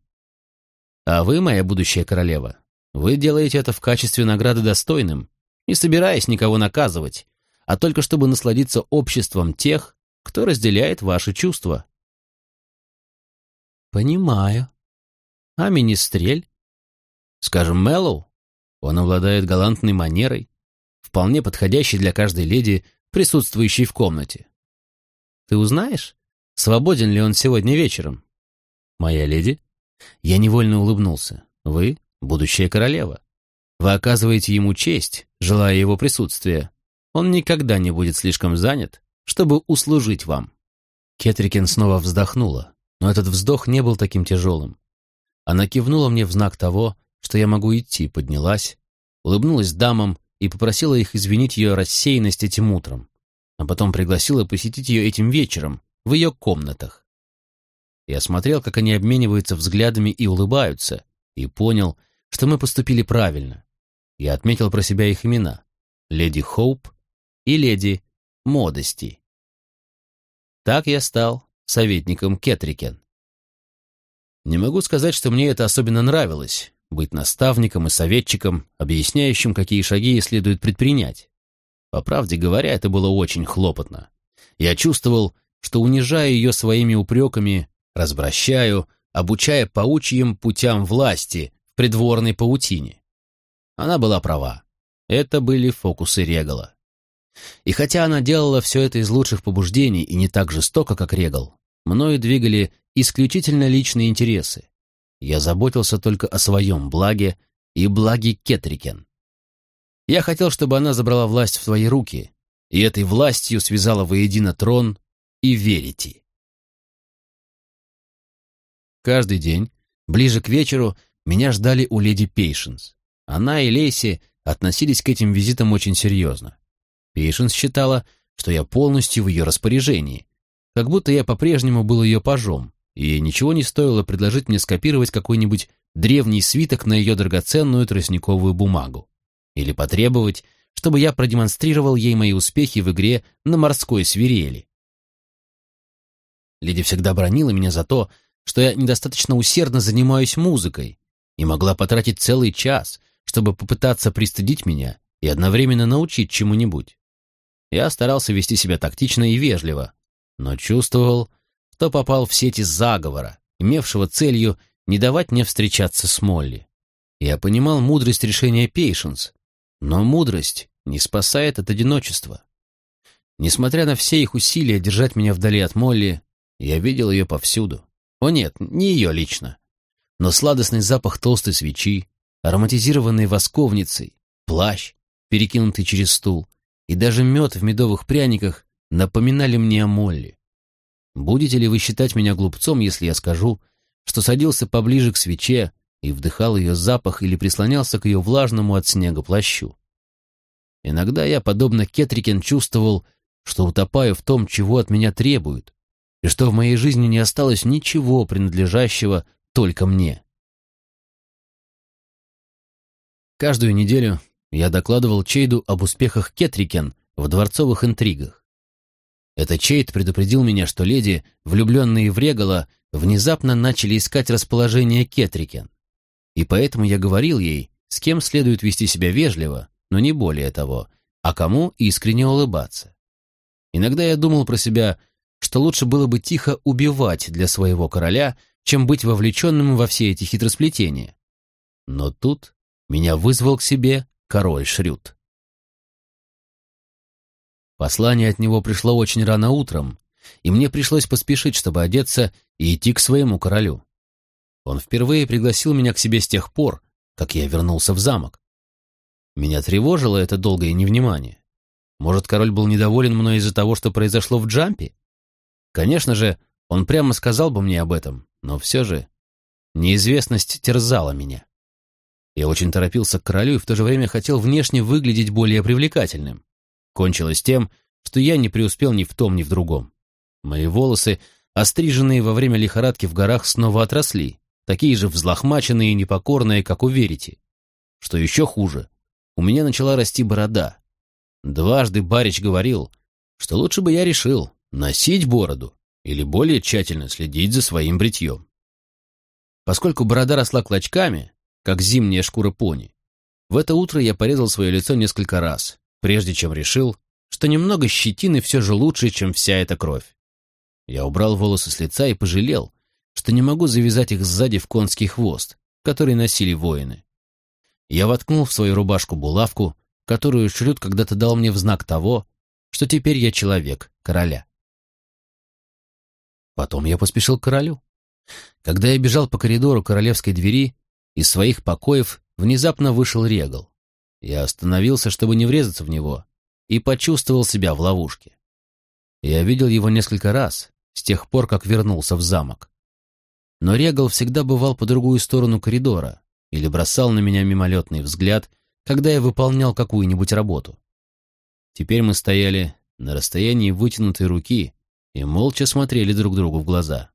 А вы, моя будущая королева, вы делаете это в качестве награды достойным, не собираясь никого наказывать, а только чтобы насладиться обществом тех, кто разделяет ваши чувства. Понимаю, а министрель? Скажем, Мэллоу? Он обладает галантной манерой, вполне подходящей для каждой леди, присутствующей в комнате. Ты узнаешь, свободен ли он сегодня вечером? Моя леди? Я невольно улыбнулся. Вы — будущая королева. Вы оказываете ему честь, желая его присутствия. Он никогда не будет слишком занят, чтобы услужить вам. Кетрикен снова вздохнула, но этот вздох не был таким тяжелым. Она кивнула мне в знак того, что я могу идти, поднялась, улыбнулась дамам и попросила их извинить ее рассеянность этим утром, а потом пригласила посетить ее этим вечером в ее комнатах. Я смотрел, как они обмениваются взглядами и улыбаются, и понял, что мы поступили правильно. Я отметил про себя их имена — леди Хоуп и леди Модости. Так я стал советником Кетрикен. Не могу сказать, что мне это особенно нравилось, быть наставником и советчиком, объясняющим, какие шаги следует предпринять. По правде говоря, это было очень хлопотно. Я чувствовал, что унижаю ее своими упреками, развращаю, обучая паучьим путям власти в придворной паутине. Она была права. Это были фокусы Регала. И хотя она делала все это из лучших побуждений и не так жестоко, как Регал, мною двигали исключительно личные интересы. Я заботился только о своем благе и благе Кетрикен. Я хотел, чтобы она забрала власть в свои руки, и этой властью связала воедино трон и верите. Каждый день, ближе к вечеру, меня ждали у леди Пейшенс. Она и Лейси относились к этим визитам очень серьезно. Пейшенс считала, что я полностью в ее распоряжении, как будто я по-прежнему был ее пажом, и ничего не стоило предложить мне скопировать какой-нибудь древний свиток на ее драгоценную тростниковую бумагу. Или потребовать, чтобы я продемонстрировал ей мои успехи в игре на морской свирели. Леди всегда бронила меня за то, что я недостаточно усердно занимаюсь музыкой и могла потратить целый час, чтобы попытаться пристыдить меня и одновременно научить чему-нибудь. Я старался вести себя тактично и вежливо, но чувствовал, что попал в сети заговора, имевшего целью не давать мне встречаться с Молли. Я понимал мудрость решения Пейшенс, но мудрость не спасает от одиночества. Несмотря на все их усилия держать меня вдали от Молли, я видел ее повсюду. О нет, не ее лично. Но сладостный запах толстой свечи, ароматизированной восковницей, плащ, перекинутый через стул, и даже мед в медовых пряниках напоминали мне о Молли. Будете ли вы считать меня глупцом, если я скажу, что садился поближе к свече и вдыхал ее запах или прислонялся к ее влажному от снега плащу? Иногда я, подобно Кетрикен, чувствовал, что утопаю в том, чего от меня требуют, и что в моей жизни не осталось ничего, принадлежащего только мне. Каждую неделю я докладывал Чейду об успехах Кетрикен в дворцовых интригах. Это Чейд предупредил меня, что леди, влюбленные в Регала, внезапно начали искать расположение Кетрикен. И поэтому я говорил ей, с кем следует вести себя вежливо, но не более того, а кому искренне улыбаться. Иногда я думал про себя, что лучше было бы тихо убивать для своего короля, чем быть вовлеченным во все эти хитросплетения. Но тут меня вызвал к себе король Шрют. Послание от него пришло очень рано утром, и мне пришлось поспешить, чтобы одеться и идти к своему королю. Он впервые пригласил меня к себе с тех пор, как я вернулся в замок. Меня тревожило это долгое невнимание. Может, король был недоволен мной из-за того, что произошло в Джампе? Конечно же, он прямо сказал бы мне об этом, но все же неизвестность терзала меня. Я очень торопился к королю и в то же время хотел внешне выглядеть более привлекательным. Кончилось тем, что я не преуспел ни в том, ни в другом. Мои волосы, остриженные во время лихорадки в горах, снова отросли, такие же взлохмаченные и непокорные, как у Верити. Что еще хуже, у меня начала расти борода. Дважды Барич говорил, что лучше бы я решил, носить бороду или более тщательно следить за своим бритьем. Поскольку борода росла клочками, как зимняя шкура пони, в это утро я порезал свое лицо несколько раз, прежде чем решил, что немного щетины все же лучше, чем вся эта кровь. Я убрал волосы с лица и пожалел, что не могу завязать их сзади в конский хвост, который носили воины. Я воткнул в свою рубашку булавку, которую Шрюд когда-то дал мне в знак того, что теперь я человек короля. Потом я поспешил к королю. Когда я бежал по коридору королевской двери, из своих покоев внезапно вышел Регал. Я остановился, чтобы не врезаться в него, и почувствовал себя в ловушке. Я видел его несколько раз, с тех пор, как вернулся в замок. Но Регал всегда бывал по другую сторону коридора или бросал на меня мимолетный взгляд, когда я выполнял какую-нибудь работу. Теперь мы стояли на расстоянии вытянутой руки и молча смотрели друг другу в глаза.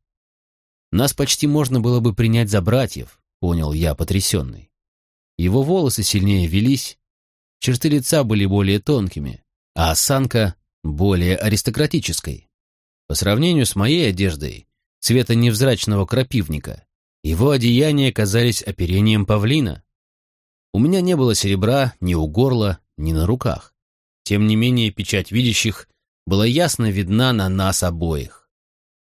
Нас почти можно было бы принять за братьев, понял я, потрясенный. Его волосы сильнее велись, черты лица были более тонкими, а осанка более аристократической. По сравнению с моей одеждой, цвета невзрачного крапивника, его одеяния казались оперением павлина. У меня не было серебра ни у горла, ни на руках. Тем не менее, печать видящих была ясно видна на нас обоих.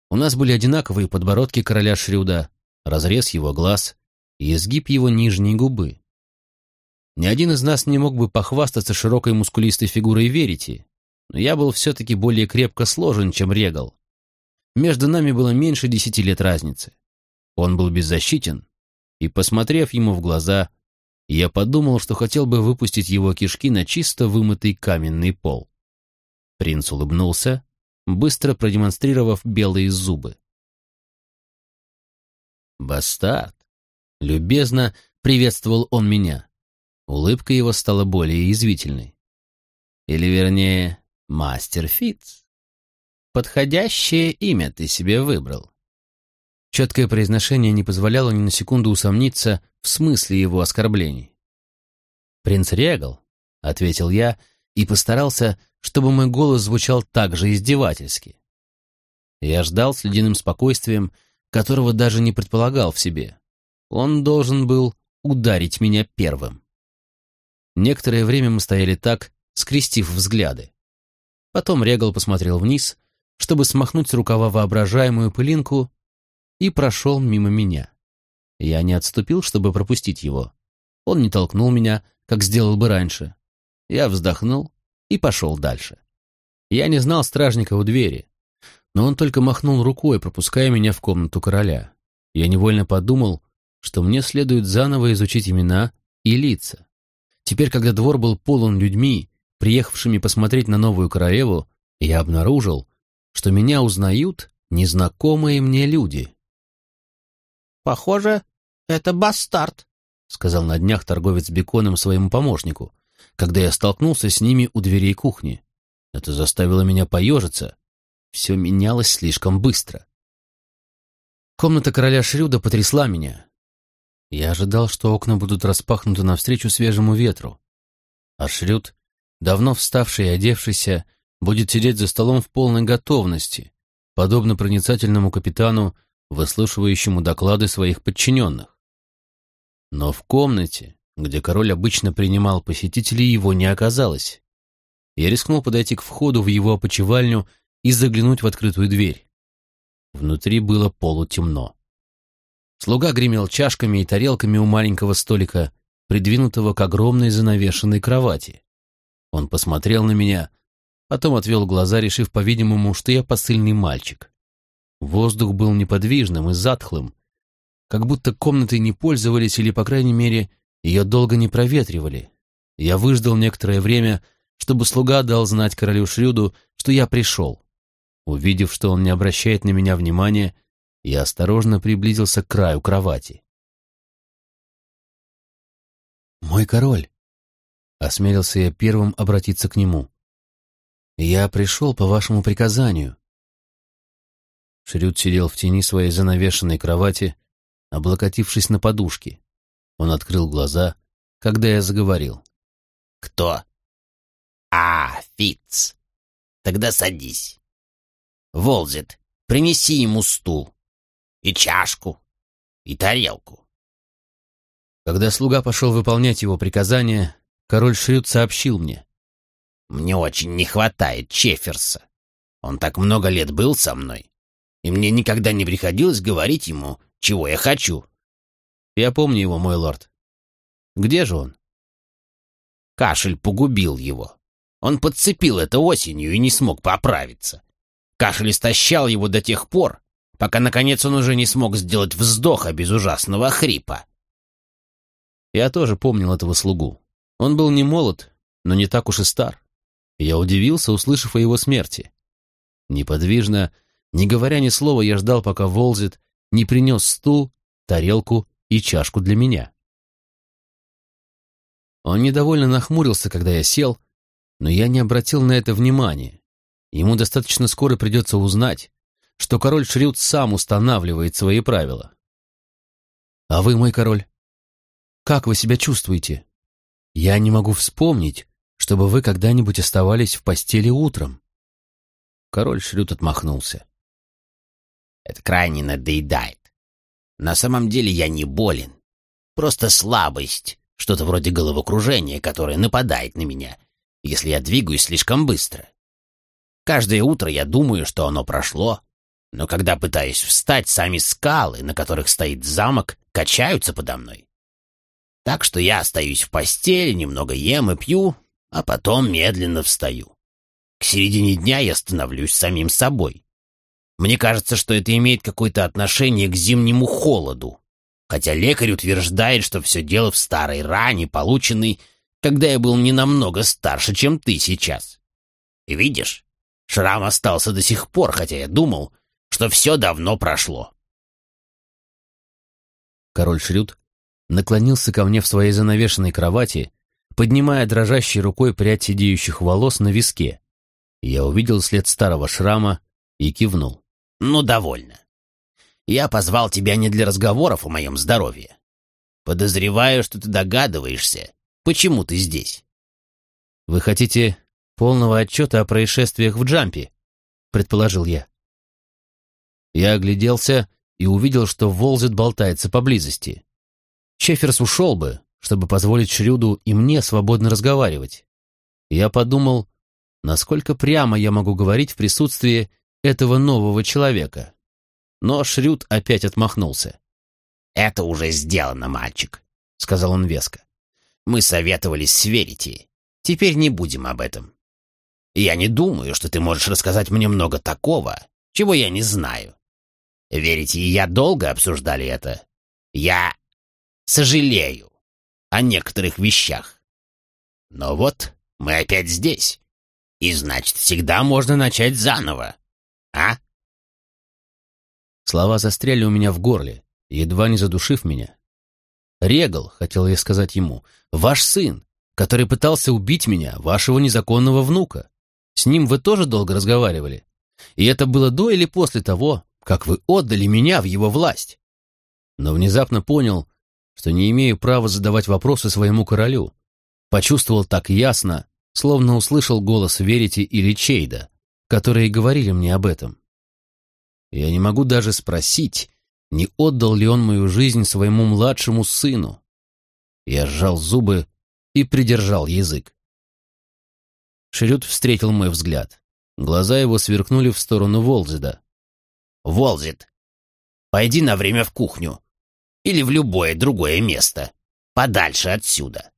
У нас были одинаковые подбородки короля Шрюда, разрез его глаз и изгиб его нижней губы. Ни один из нас не мог бы похвастаться широкой мускулистой фигурой Верити, но я был все-таки более крепко сложен, чем Регал. Между нами было меньше десяти лет разницы. Он был беззащитен, и, посмотрев ему в глаза, я подумал, что хотел бы выпустить его кишки на чисто вымытый каменный пол. Принц улыбнулся, быстро продемонстрировав белые зубы. «Бастард!» — любезно приветствовал он меня. Улыбка его стала более язвительной. Или, вернее, мастер Фитц. Подходящее имя ты себе выбрал. Четкое произношение не позволяло ни на секунду усомниться в смысле его оскорблений. «Принц Регал», — ответил я и постарался, чтобы мой голос звучал так же издевательски. Я ждал с ледяным спокойствием, которого даже не предполагал в себе. Он должен был ударить меня первым. Некоторое время мы стояли так, скрестив взгляды. Потом Регал посмотрел вниз, чтобы смахнуть с рукава воображаемую пылинку, и прошел мимо меня. Я не отступил, чтобы пропустить его. Он не толкнул меня, как сделал бы раньше. Я вздохнул и пошел дальше. Я не знал стражника у двери, но он только махнул рукой, пропуская меня в комнату короля. Я невольно подумал, что мне следует заново изучить имена и лица. Теперь, когда двор был полон людьми, приехавшими посмотреть на новую королеву, я обнаружил, что меня узнают незнакомые мне люди. «Похоже, это бастард», — сказал на днях торговец беконом своему помощнику, когда я столкнулся с ними у дверей кухни. Это заставило меня поежиться. Все менялось слишком быстро. Комната короля Шрюда потрясла меня. Я ожидал, что окна будут распахнуты навстречу свежему ветру. А Шрюд, давно вставший и одевшийся, будет сидеть за столом в полной готовности, подобно проницательному капитану, выслушивающему доклады своих подчиненных. Но в комнате, где король обычно принимал посетителей, его не оказалось. Я рискнул подойти к входу в его опочивальню и заглянуть в открытую дверь. Внутри было полутемно. Слуга гремел чашками и тарелками у маленького столика, придвинутого к огромной занавешенной кровати. Он посмотрел на меня, потом отвел глаза, решив, по-видимому, что я посыльный мальчик. Воздух был неподвижным и затхлым, как будто комнатой не пользовались или, по крайней мере, ее долго не проветривали. Я выждал некоторое время, чтобы слуга дал знать королю Шрюду, что я пришел. Увидев, что он не обращает на меня внимания, я осторожно приблизился к краю кровати. «Мой король!» — осмелился я первым обратиться к нему. «Я пришел по вашему приказанию». Шрюд сидел в тени своей занавешенной кровати, облокотившись на подушки. Он открыл глаза, когда я заговорил. «Кто?» «А, Фитц. Тогда садись. Волзит, принеси ему стул и чашку, и тарелку. Когда слуга пошел выполнять его приказания, король Шрюд сообщил мне. «Мне очень не хватает Чеферса. Он так много лет был со мной, и мне никогда не приходилось говорить ему, чего я хочу». «Я помню его, мой лорд. Где же он?» Кашель погубил его. Он подцепил это осенью и не смог поправиться. Кашель истощал его до тех пор, пока, наконец, он уже не смог сделать вздоха без ужасного хрипа. Я тоже помнил этого слугу. Он был не молод, но не так уж и стар. Я удивился, услышав о его смерти. Неподвижно, не говоря ни слова, я ждал, пока Волзит не принес стул, тарелку и чашку для меня. Он недовольно нахмурился, когда я сел, но я не обратил на это внимания. Ему достаточно скоро придется узнать, что король Шрюд сам устанавливает свои правила. А вы, мой король, как вы себя чувствуете? Я не могу вспомнить, чтобы вы когда-нибудь оставались в постели утром. Король Шрюд отмахнулся. Это крайне надоедает. На самом деле я не болен. Просто слабость, что-то вроде головокружения, которое нападает на меня, если я двигаюсь слишком быстро. Каждое утро я думаю, что оно прошло, но когда пытаюсь встать, сами скалы, на которых стоит замок, качаются подо мной. Так что я остаюсь в постели, немного ем и пью, а потом медленно встаю. К середине дня я становлюсь самим собой. Мне кажется, что это имеет какое-то отношение к зимнему холоду, хотя лекарь утверждает, что все дело в старой ране, полученной, когда я был не намного старше, чем ты сейчас. И видишь, шрам остался до сих пор, хотя я думал, что все давно прошло. Король Шрюд наклонился ко мне в своей занавешенной кровати, поднимая дрожащей рукой прядь сидеющих волос на виске. Я увидел след старого шрама и кивнул. «Ну, довольно. Я позвал тебя не для разговоров о моем здоровье. Подозреваю, что ты догадываешься, почему ты здесь. Вы хотите полного отчета о происшествиях в Джампе, предположил я. Я огляделся и увидел, что Волзет болтается поблизости. Чеферс ушел бы, чтобы позволить Шрюду и мне свободно разговаривать. Я подумал, насколько прямо я могу говорить в присутствии этого нового человека. Но Шрюд опять отмахнулся. «Это уже сделано, мальчик», — сказал он веско. «Мы советовались с Верити. Теперь не будем об этом. Я не думаю, что ты можешь рассказать мне много такого, чего я не знаю. Верите, я долго обсуждали это. Я сожалею о некоторых вещах. Но вот мы опять здесь. И значит, всегда можно начать заново. А? Слова застряли у меня в горле, едва не задушив меня. «Регал», — хотел я сказать ему, — «ваш сын, который пытался убить меня, вашего незаконного внука. С ним вы тоже долго разговаривали. И это было до или после того, как вы отдали меня в его власть?» Но внезапно понял, что не имею права задавать вопросы своему королю. Почувствовал так ясно, словно услышал голос Верити или Чейда, которые говорили мне об этом. Я не могу даже спросить, не отдал ли он мою жизнь своему младшему сыну. Я сжал зубы и придержал язык. Шрюд встретил мой взгляд. Глаза его сверкнули в сторону Волзида. «Волзид, пойди на время в кухню или в любое другое место, подальше отсюда».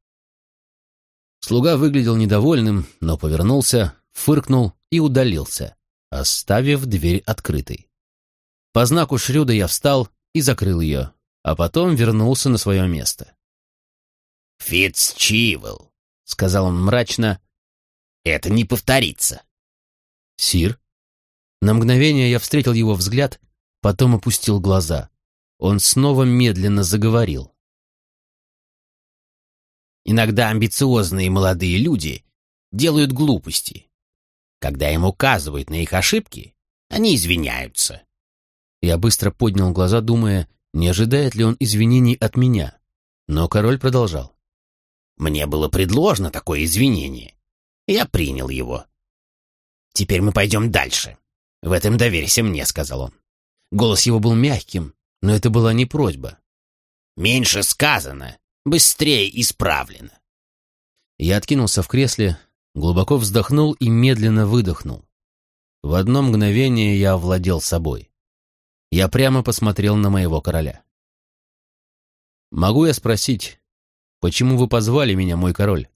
Слуга выглядел недовольным, но повернулся, фыркнул и удалился, оставив дверь открытой. По знаку Шрюда я встал и закрыл ее, а потом вернулся на свое место. «Фитц Чивел», — сказал он мрачно, — «это не повторится». «Сир?» На мгновение я встретил его взгляд, потом опустил глаза. Он снова медленно заговорил. Иногда амбициозные молодые люди делают глупости. Когда им указывают на их ошибки, они извиняются. Я быстро поднял глаза, думая, не ожидает ли он извинений от меня. Но король продолжал. «Мне было предложено такое извинение. Я принял его. Теперь мы пойдем дальше. В этом доверься мне», — сказал он. Голос его был мягким, но это была не просьба. «Меньше сказано, быстрее исправлено». Я откинулся в кресле, глубоко вздохнул и медленно выдохнул. В одно мгновение я овладел собой. Я прямо посмотрел на моего короля. «Могу я спросить, почему вы позвали меня, мой король?»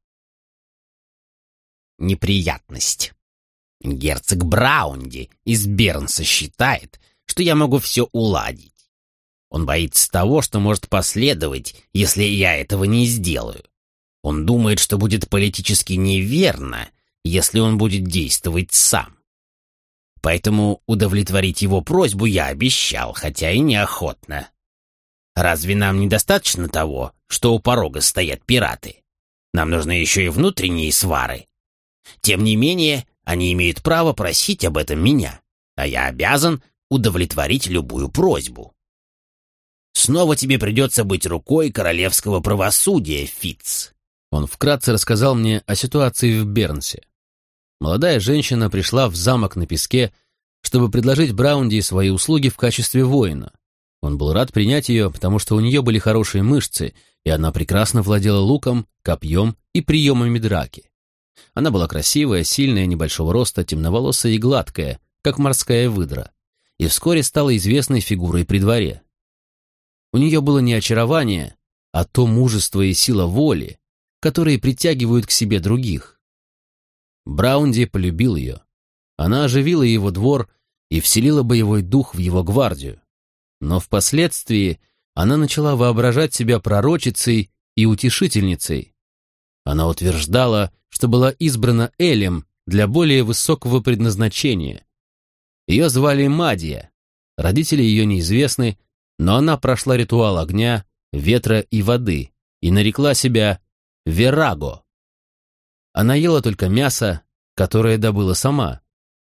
«Неприятность. Герцог Браунди из Бернса считает, что я могу все уладить. Он боится того, что может последовать, если я этого не сделаю. Он думает, что будет политически неверно, если он будет действовать сам. Поэтому удовлетворить его просьбу я обещал, хотя и неохотно. Разве нам недостаточно того, что у порога стоят пираты? Нам нужны еще и внутренние свары. Тем не менее, они имеют право просить об этом меня, а я обязан удовлетворить любую просьбу. Снова тебе придется быть рукой королевского правосудия, Фитц. Он вкратце рассказал мне о ситуации в Бернсе. Молодая женщина пришла в замок на песке, чтобы предложить Браунди свои услуги в качестве воина. Он был рад принять ее, потому что у нее были хорошие мышцы, и она прекрасно владела луком, копьем и приемами драки. Она была красивая, сильная, небольшого роста, темноволосая и гладкая, как морская выдра, и вскоре стала известной фигурой при дворе. У нее было не очарование, а то мужество и сила воли, которые притягивают к себе других. Браунди полюбил ее. Она оживила его двор и вселила боевой дух в его гвардию. Но впоследствии она начала воображать себя пророчицей и утешительницей. Она утверждала, что была избрана Элем для более высокого предназначения. Ее звали Мадия. Родители ее неизвестны, но она прошла ритуал огня, ветра и воды и нарекла себя Вераго. Она ела только мясо, которое добыла сама,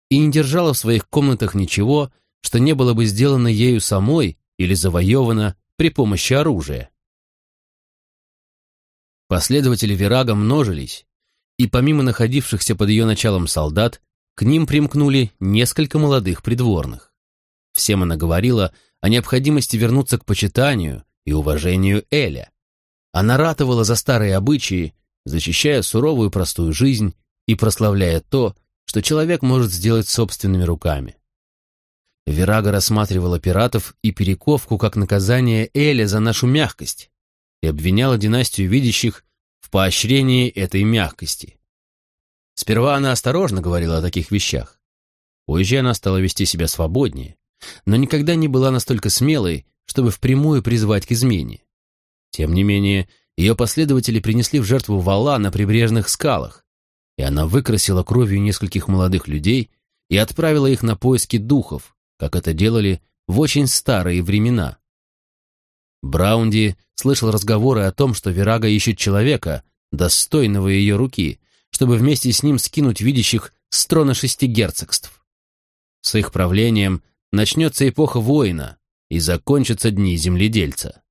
и не держала в своих комнатах ничего, что не было бы сделано ею самой или завоевано при помощи оружия. Последователи Верага множились, и помимо находившихся под ее началом солдат, к ним примкнули несколько молодых придворных. Всем она говорила о необходимости вернуться к почитанию и уважению Эля. Она ратовала за старые обычаи, защищая суровую простую жизнь и прославляя то, что человек может сделать собственными руками. Верага рассматривала пиратов и перековку как наказание Эля за нашу мягкость и обвиняла династию видящих в поощрении этой мягкости. Сперва она осторожно говорила о таких вещах. Позже она стала вести себя свободнее, но никогда не была настолько смелой, чтобы впрямую призвать к измене. Тем не менее, ее последователи принесли в жертву вала на прибрежных скалах, и она выкрасила кровью нескольких молодых людей и отправила их на поиски духов, как это делали в очень старые времена. Браунди слышал разговоры о том, что Верага ищет человека, достойного ее руки, чтобы вместе с ним скинуть видящих с трона шести герцогств. С их правлением начнется эпоха воина и закончатся дни земледельца.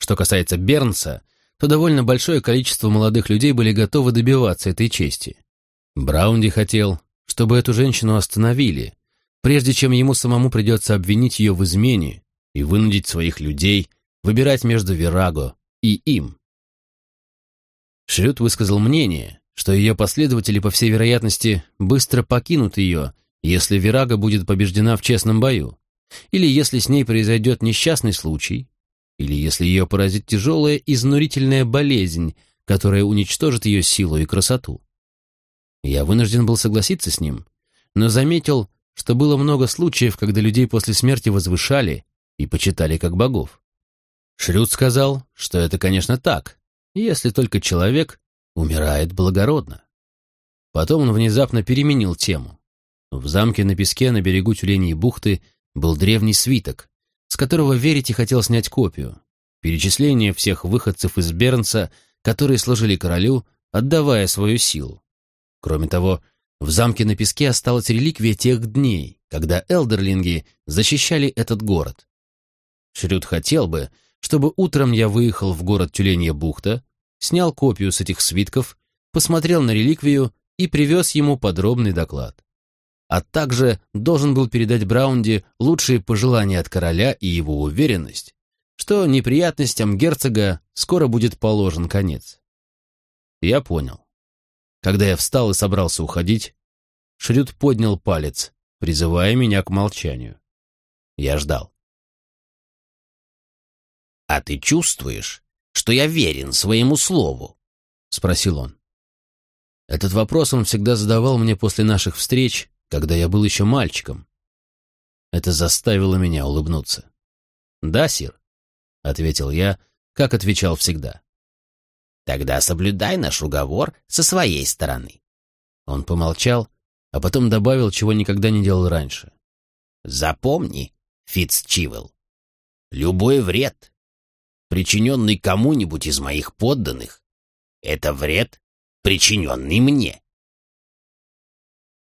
Что касается Бернса, то довольно большое количество молодых людей были готовы добиваться этой чести. Браунди хотел, чтобы эту женщину остановили, прежде чем ему самому придется обвинить ее в измене и вынудить своих людей выбирать между Вираго и им. Шрюд высказал мнение, что ее последователи, по всей вероятности, быстро покинут ее, если Вирага будет побеждена в честном бою, или если с ней произойдет несчастный случай, или если ее поразит тяжелая изнурительная болезнь, которая уничтожит ее силу и красоту. Я вынужден был согласиться с ним, но заметил, что было много случаев, когда людей после смерти возвышали и почитали как богов. Шрюд сказал, что это, конечно, так, если только человек умирает благородно. Потом он внезапно переменил тему. В замке на песке на берегу Тюленей бухты был древний свиток, с которого Верите хотел снять копию. Перечисление всех выходцев из Бернса, которые служили королю, отдавая свою силу. Кроме того, в замке на песке осталась реликвия тех дней, когда элдерлинги защищали этот город. Шрюд хотел бы, чтобы утром я выехал в город Тюленья бухта, снял копию с этих свитков, посмотрел на реликвию и привез ему подробный доклад а также должен был передать Браунди лучшие пожелания от короля и его уверенность, что неприятностям герцога скоро будет положен конец. Я понял. Когда я встал и собрался уходить, Шрюд поднял палец, призывая меня к молчанию. Я ждал. «А ты чувствуешь, что я верен своему слову?» — спросил он. Этот вопрос он всегда задавал мне после наших встреч, когда я был еще мальчиком. Это заставило меня улыбнуться. «Да, сир», — ответил я, как отвечал всегда. «Тогда соблюдай наш уговор со своей стороны». Он помолчал, а потом добавил, чего никогда не делал раньше. «Запомни, Фитцчивелл, любой вред, причиненный кому-нибудь из моих подданных, это вред, причиненный мне».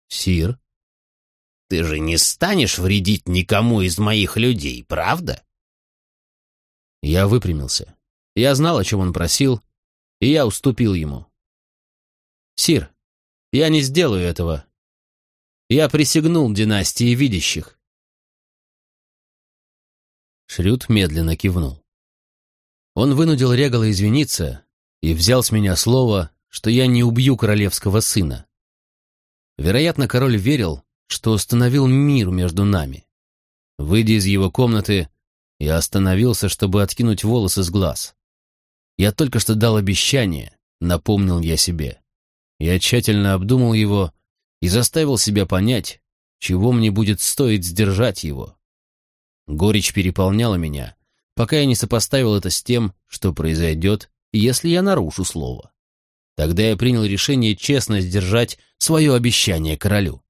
«Сир», ты же не станешь вредить никому из моих людей, правда? Я выпрямился. Я знал, о чем он просил, и я уступил ему. «Сир, я не сделаю этого. Я присягнул династии видящих». Шрюд медленно кивнул. Он вынудил Регала извиниться и взял с меня слово, что я не убью королевского сына. Вероятно, король верил, что установил мир между нами. Выйдя из его комнаты, я остановился, чтобы откинуть волосы с глаз. Я только что дал обещание, напомнил я себе. Я тщательно обдумал его и заставил себя понять, чего мне будет стоить сдержать его. Горечь переполняла меня, пока я не сопоставил это с тем, что произойдет, если я нарушу слово. Тогда я принял решение честно сдержать свое обещание королю.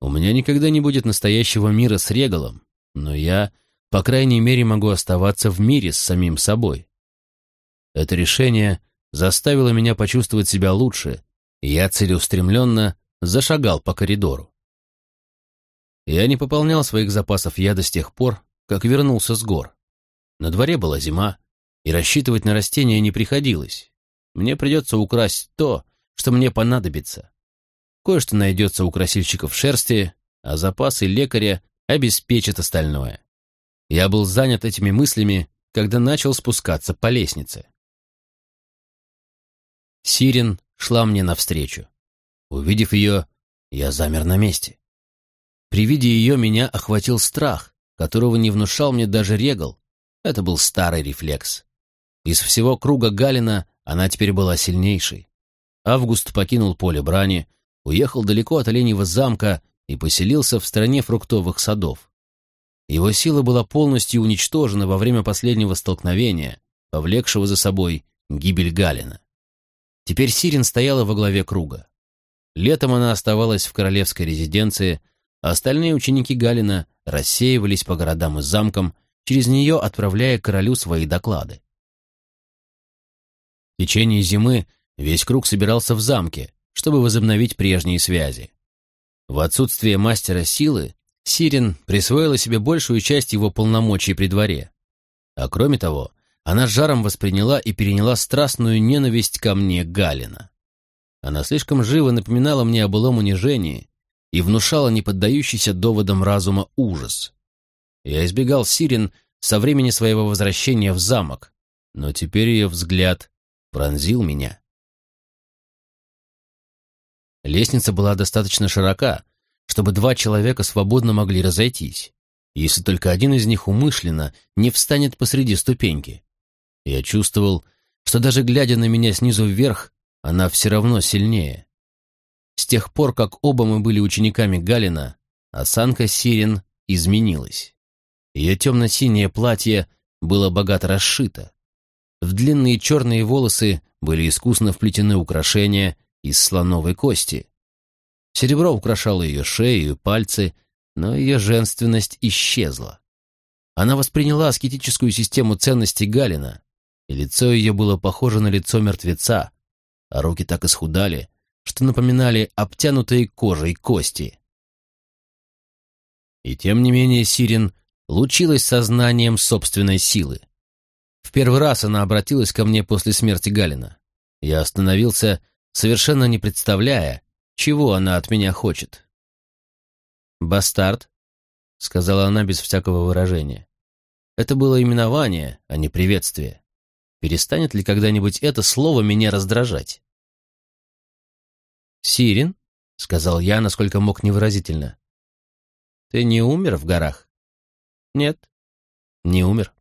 У меня никогда не будет настоящего мира с Регалом, но я, по крайней мере, могу оставаться в мире с самим собой. Это решение заставило меня почувствовать себя лучше, и я целеустремленно зашагал по коридору. Я не пополнял своих запасов яда с тех пор, как вернулся с гор. На дворе была зима, и рассчитывать на растения не приходилось. Мне придется украсть то, что мне понадобится. Кое-что найдется у красильщиков шерсти, а запасы лекаря обеспечат остальное. Я был занят этими мыслями, когда начал спускаться по лестнице. Сирен шла мне навстречу. Увидев ее, я замер на месте. При виде ее меня охватил страх, которого не внушал мне даже Регал. Это был старый рефлекс. Из всего круга Галина она теперь была сильнейшей. Август покинул поле брани, уехал далеко от Оленьего замка и поселился в стране фруктовых садов. Его сила была полностью уничтожена во время последнего столкновения, повлекшего за собой гибель Галина. Теперь Сирин стояла во главе круга. Летом она оставалась в королевской резиденции, а остальные ученики Галина рассеивались по городам и замкам, через нее отправляя королю свои доклады. В течение зимы весь круг собирался в замке, чтобы возобновить прежние связи. В отсутствие мастера силы Сирин присвоила себе большую часть его полномочий при дворе. А кроме того, она жаром восприняла и переняла страстную ненависть ко мне Галина. Она слишком живо напоминала мне о былом унижении и внушала неподдающийся доводам разума ужас. Я избегал Сирин со времени своего возвращения в замок, но теперь ее взгляд пронзил меня. Лестница была достаточно широка, чтобы два человека свободно могли разойтись, если только один из них умышленно не встанет посреди ступеньки. Я чувствовал, что даже глядя на меня снизу вверх, она все равно сильнее. С тех пор, как оба мы были учениками Галина, осанка Сирен изменилась. Ее темно-синее платье было богато расшито. В длинные черные волосы были искусно вплетены украшения из слоновой кости. Серебро украшало ее шею и пальцы, но ее женственность исчезла. Она восприняла аскетическую систему ценностей Галина, и лицо ее было похоже на лицо мертвеца, а руки так исхудали, что напоминали обтянутые кожей кости. И тем не менее Сирин лучилась сознанием собственной силы. В первый раз она обратилась ко мне после смерти Галина. Я остановился совершенно не представляя, чего она от меня хочет. «Бастард», — сказала она без всякого выражения. Это было именование, а не приветствие. Перестанет ли когда-нибудь это слово меня раздражать? «Сирин», — сказал я, насколько мог невыразительно. «Ты не умер в горах?» «Нет, не умер».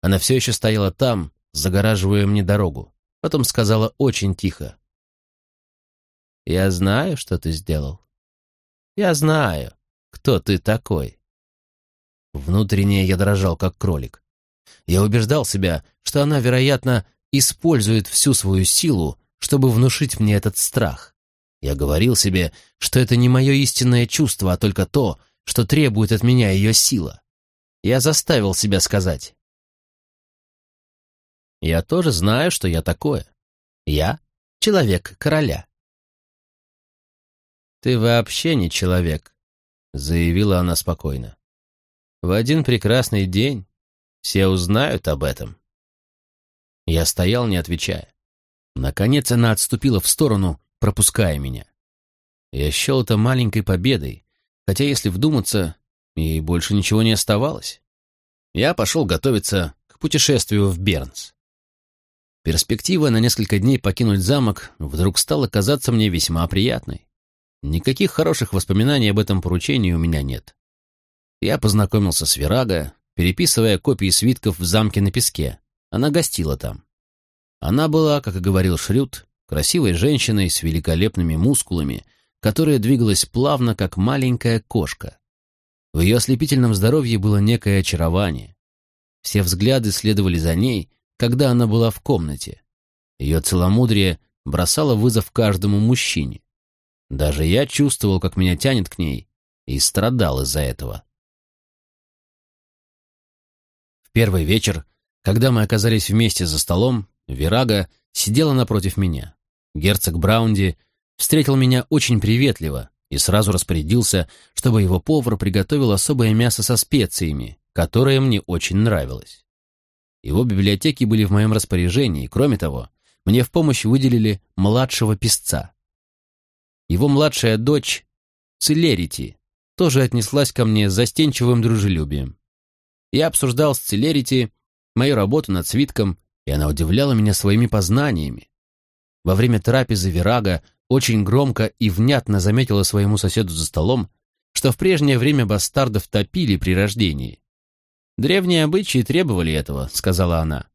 Она все еще стояла там, загораживая мне дорогу. Потом сказала очень тихо. Я знаю, что ты сделал. Я знаю, кто ты такой. Внутренне я дрожал, как кролик. Я убеждал себя, что она, вероятно, использует всю свою силу, чтобы внушить мне этот страх. Я говорил себе, что это не мое истинное чувство, а только то, что требует от меня ее сила. Я заставил себя сказать. Я тоже знаю, что я такое. Я — человек короля. «Ты вообще не человек», — заявила она спокойно. «В один прекрасный день все узнают об этом». Я стоял, не отвечая. Наконец она отступила в сторону, пропуская меня. Я счел это маленькой победой, хотя, если вдуматься, ей больше ничего не оставалось. Я пошел готовиться к путешествию в Бернс. Перспектива на несколько дней покинуть замок вдруг стала казаться мне весьма приятной. Никаких хороших воспоминаний об этом поручении у меня нет. Я познакомился с Вирага, переписывая копии свитков в замке на песке. Она гостила там. Она была, как и говорил Шрют, красивой женщиной с великолепными мускулами, которая двигалась плавно, как маленькая кошка. В ее ослепительном здоровье было некое очарование. Все взгляды следовали за ней, когда она была в комнате. Ее целомудрие бросало вызов каждому мужчине. Даже я чувствовал, как меня тянет к ней, и страдал из-за этого. В первый вечер, когда мы оказались вместе за столом, Вирага сидела напротив меня. Герцог Браунди встретил меня очень приветливо, и сразу распорядился, чтобы его повар приготовил особое мясо со специями, которое мне очень нравилось. Его библиотеки были в моем распоряжении, кроме того, мне в помощь выделили младшего писца. Его младшая дочь, Целерити, тоже отнеслась ко мне с застенчивым дружелюбием. Я обсуждал с Целерити мою работу над свитком, и она удивляла меня своими познаниями. Во время трапезы Вирага очень громко и внятно заметила своему соседу за столом, что в прежнее время бастардов топили при рождении. «Древние обычаи требовали этого», — сказала она.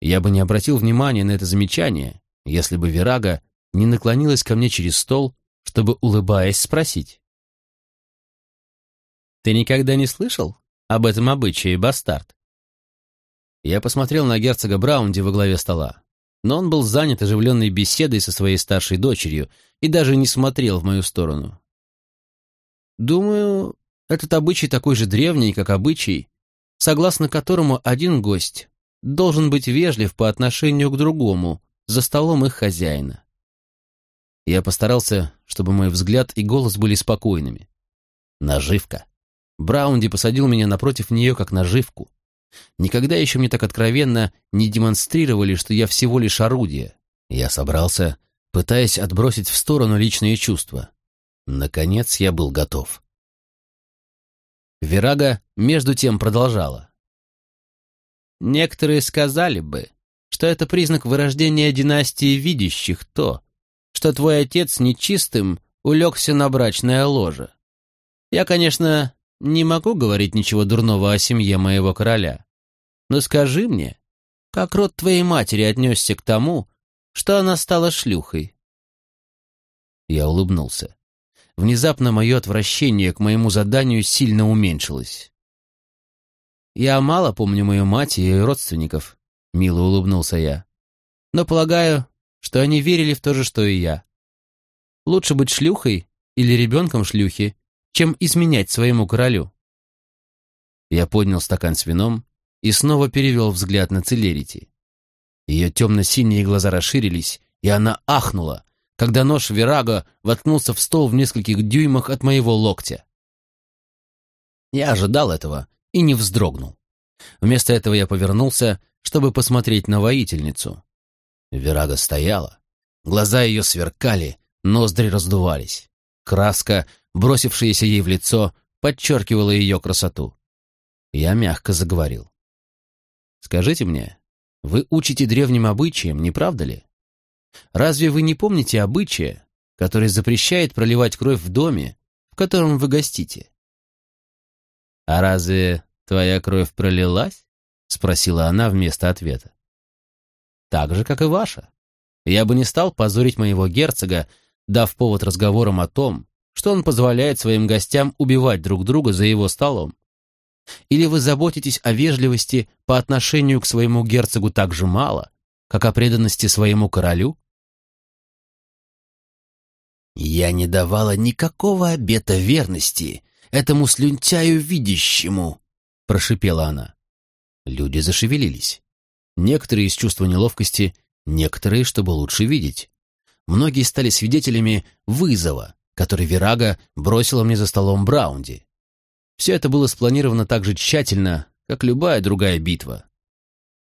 Я бы не обратил внимания на это замечание, если бы Вирага не наклонилась ко мне через стол, чтобы, улыбаясь, спросить. «Ты никогда не слышал об этом обычае, бастард?» Я посмотрел на герцога Браунди во главе стола, но он был занят оживленной беседой со своей старшей дочерью и даже не смотрел в мою сторону. «Думаю, этот обычай такой же древний, как обычай, согласно которому один гость должен быть вежлив по отношению к другому за столом их хозяина. Я постарался, чтобы мой взгляд и голос были спокойными. Наживка. Браунди посадил меня напротив нее как наживку. Никогда еще мне так откровенно не демонстрировали, что я всего лишь орудие. Я собрался, пытаясь отбросить в сторону личные чувства. Наконец я был готов. Верага между тем продолжала. Некоторые сказали бы, что это признак вырождения династии видящих то, что твой отец нечистым улегся на брачное ложе. Я, конечно, не могу говорить ничего дурного о семье моего короля, но скажи мне, как род твоей матери отнесся к тому, что она стала шлюхой?» Я улыбнулся. Внезапно мое отвращение к моему заданию сильно уменьшилось. «Я мало помню мою мать и ее родственников», — мило улыбнулся я. «Но полагаю, что они верили в то же, что и я. Лучше быть шлюхой или ребенком шлюхи, чем изменять своему королю». Я поднял стакан с вином и снова перевел взгляд на Целерити. Ее темно-синие глаза расширились, и она ахнула, когда нож Верага воткнулся в стол в нескольких дюймах от моего локтя. Я ожидал этого и не вздрогнул. Вместо этого я повернулся, чтобы посмотреть на воительницу. Верага стояла. Глаза ее сверкали, ноздри раздувались. Краска, бросившаяся ей в лицо, подчеркивала ее красоту. Я мягко заговорил. «Скажите мне, вы учите древним обычаям, не правда ли? Разве вы не помните обычая, который запрещает проливать кровь в доме, в котором вы гостите? А разве «Твоя кровь пролилась?» — спросила она вместо ответа. «Так же, как и ваша. Я бы не стал позорить моего герцога, дав повод разговорам о том, что он позволяет своим гостям убивать друг друга за его столом. Или вы заботитесь о вежливости по отношению к своему герцогу так же мало, как о преданности своему королю?» «Я не давала никакого обета верности этому слюнтяю видящему», — прошипела она. Люди зашевелились. Некоторые из чувства неловкости, некоторые, чтобы лучше видеть. Многие стали свидетелями вызова, который Вирага бросила мне за столом Браунди. Все это было спланировано так же тщательно, как любая другая битва.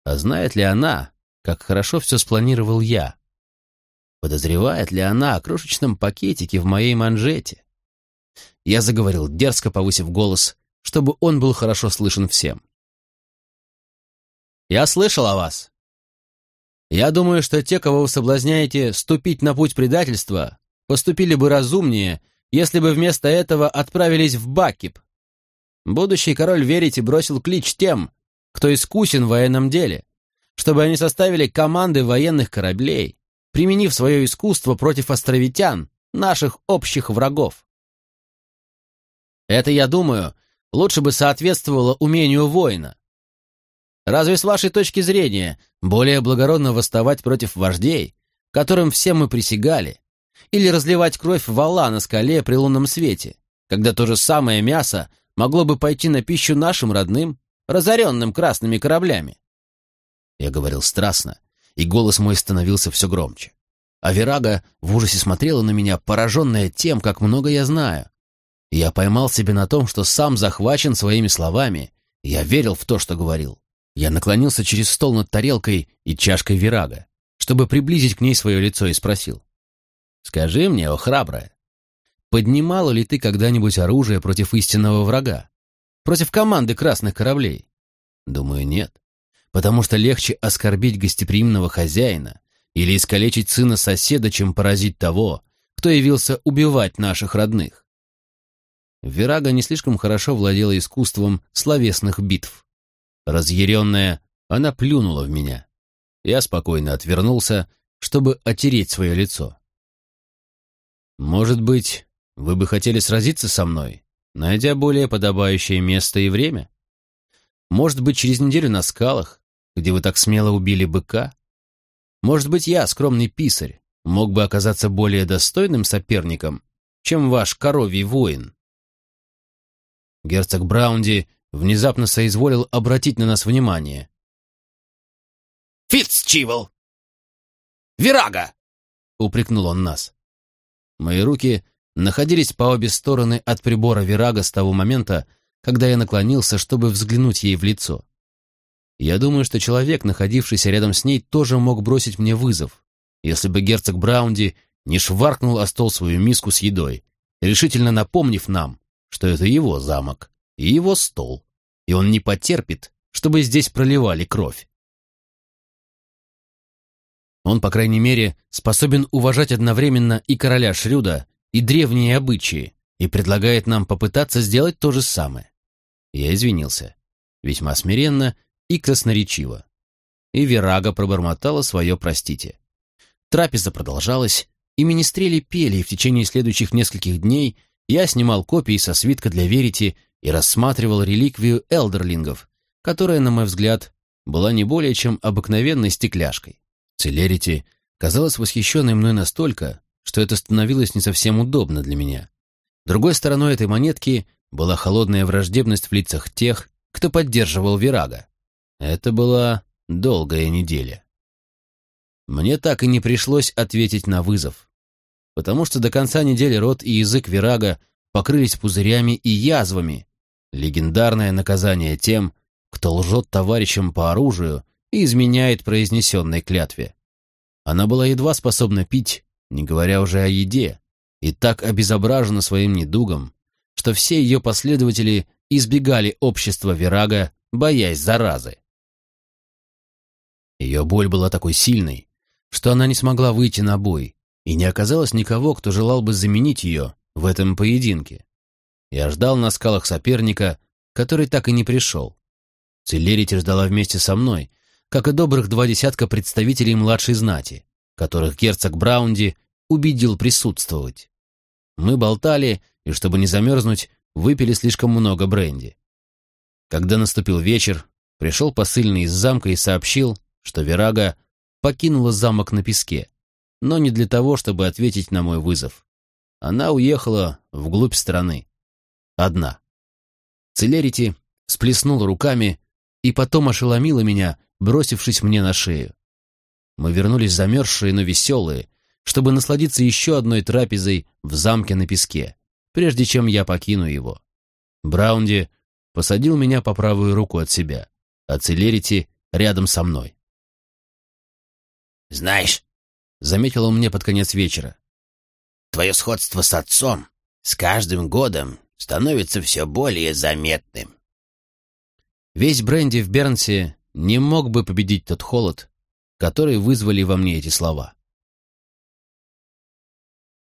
А знает ли она, как хорошо все спланировал я? Подозревает ли она о крошечном пакетике в моей манжете? Я заговорил дерзко, повысив голос, чтобы он был хорошо слышен всем. «Я слышал о вас. Я думаю, что те, кого вы соблазняете ступить на путь предательства, поступили бы разумнее, если бы вместо этого отправились в Бакип. Будущий король верите бросил клич тем, кто искусен в военном деле, чтобы они составили команды военных кораблей, применив свое искусство против островитян, наших общих врагов. Это, я думаю, лучше бы соответствовало умению воина. Разве с вашей точки зрения более благородно восставать против вождей, которым все мы присягали, или разливать кровь вала на скале при лунном свете, когда то же самое мясо могло бы пойти на пищу нашим родным, разоренным красными кораблями? Я говорил страстно, и голос мой становился все громче. а Верага в ужасе смотрела на меня, пораженная тем, как много я знаю. Я поймал себя на том, что сам захвачен своими словами. Я верил в то, что говорил. Я наклонился через стол над тарелкой и чашкой Верага, чтобы приблизить к ней свое лицо и спросил. «Скажи мне, о храбрая, поднимала ли ты когда-нибудь оружие против истинного врага? Против команды красных кораблей?» Думаю, нет. Потому что легче оскорбить гостеприимного хозяина или искалечить сына соседа, чем поразить того, кто явился убивать наших родных. Верага не слишком хорошо владела искусством словесных битв. Разъяренная, она плюнула в меня. Я спокойно отвернулся, чтобы отереть свое лицо. «Может быть, вы бы хотели сразиться со мной, найдя более подобающее место и время? Может быть, через неделю на скалах, где вы так смело убили быка? Может быть, я, скромный писарь, мог бы оказаться более достойным соперником, чем ваш коровий воин?» Герцог Браунди внезапно соизволил обратить на нас внимание. «Фитцчивл! Вирага!» — упрекнул он нас. Мои руки находились по обе стороны от прибора Вирага с того момента, когда я наклонился, чтобы взглянуть ей в лицо. Я думаю, что человек, находившийся рядом с ней, тоже мог бросить мне вызов, если бы герцог Браунди не шваркнул о стол свою миску с едой, решительно напомнив нам, что это его замок и его стол, и он не потерпит, чтобы здесь проливали кровь. Он, по крайней мере, способен уважать одновременно и короля Шрюда, и древние обычаи, и предлагает нам попытаться сделать то же самое. Я извинился. Весьма смиренно и красноречиво. И Верага пробормотала свое «простите». Трапеза продолжалась, и министрели пели, и в течение следующих нескольких дней я снимал копии со свитка для Верити и рассматривал реликвию элдерлингов, которая, на мой взгляд, была не более чем обыкновенной стекляшкой. Целерити казалась восхищенной мной настолько, что это становилось не совсем удобно для меня. Другой стороной этой монетки была холодная враждебность в лицах тех, кто поддерживал Вирага. Это была долгая неделя. Мне так и не пришлось ответить на вызов потому что до конца недели рот и язык Вирага покрылись пузырями и язвами. Легендарное наказание тем, кто лжет товарищам по оружию и изменяет произнесенной клятве. Она была едва способна пить, не говоря уже о еде, и так обезображена своим недугом, что все ее последователи избегали общества Вирага, боясь заразы. Ее боль была такой сильной, что она не смогла выйти на бой, и не оказалось никого, кто желал бы заменить ее в этом поединке. Я ждал на скалах соперника, который так и не пришел. Целерити ждала вместе со мной, как и добрых два десятка представителей младшей знати, которых герцог Браунди убедил присутствовать. Мы болтали, и, чтобы не замерзнуть, выпили слишком много бренди. Когда наступил вечер, пришел посыльный из замка и сообщил, что Верага покинула замок на песке но не для того, чтобы ответить на мой вызов. Она уехала вглубь страны. Одна. Целерити сплеснула руками и потом ошеломила меня, бросившись мне на шею. Мы вернулись замерзшие, но веселые, чтобы насладиться еще одной трапезой в замке на песке, прежде чем я покину его. Браунди посадил меня по правую руку от себя, а Целерити рядом со мной. «Знаешь, — заметил он мне под конец вечера. «Твое сходство с отцом с каждым годом становится все более заметным». Весь бренди в Бернсе не мог бы победить тот холод, который вызвали во мне эти слова.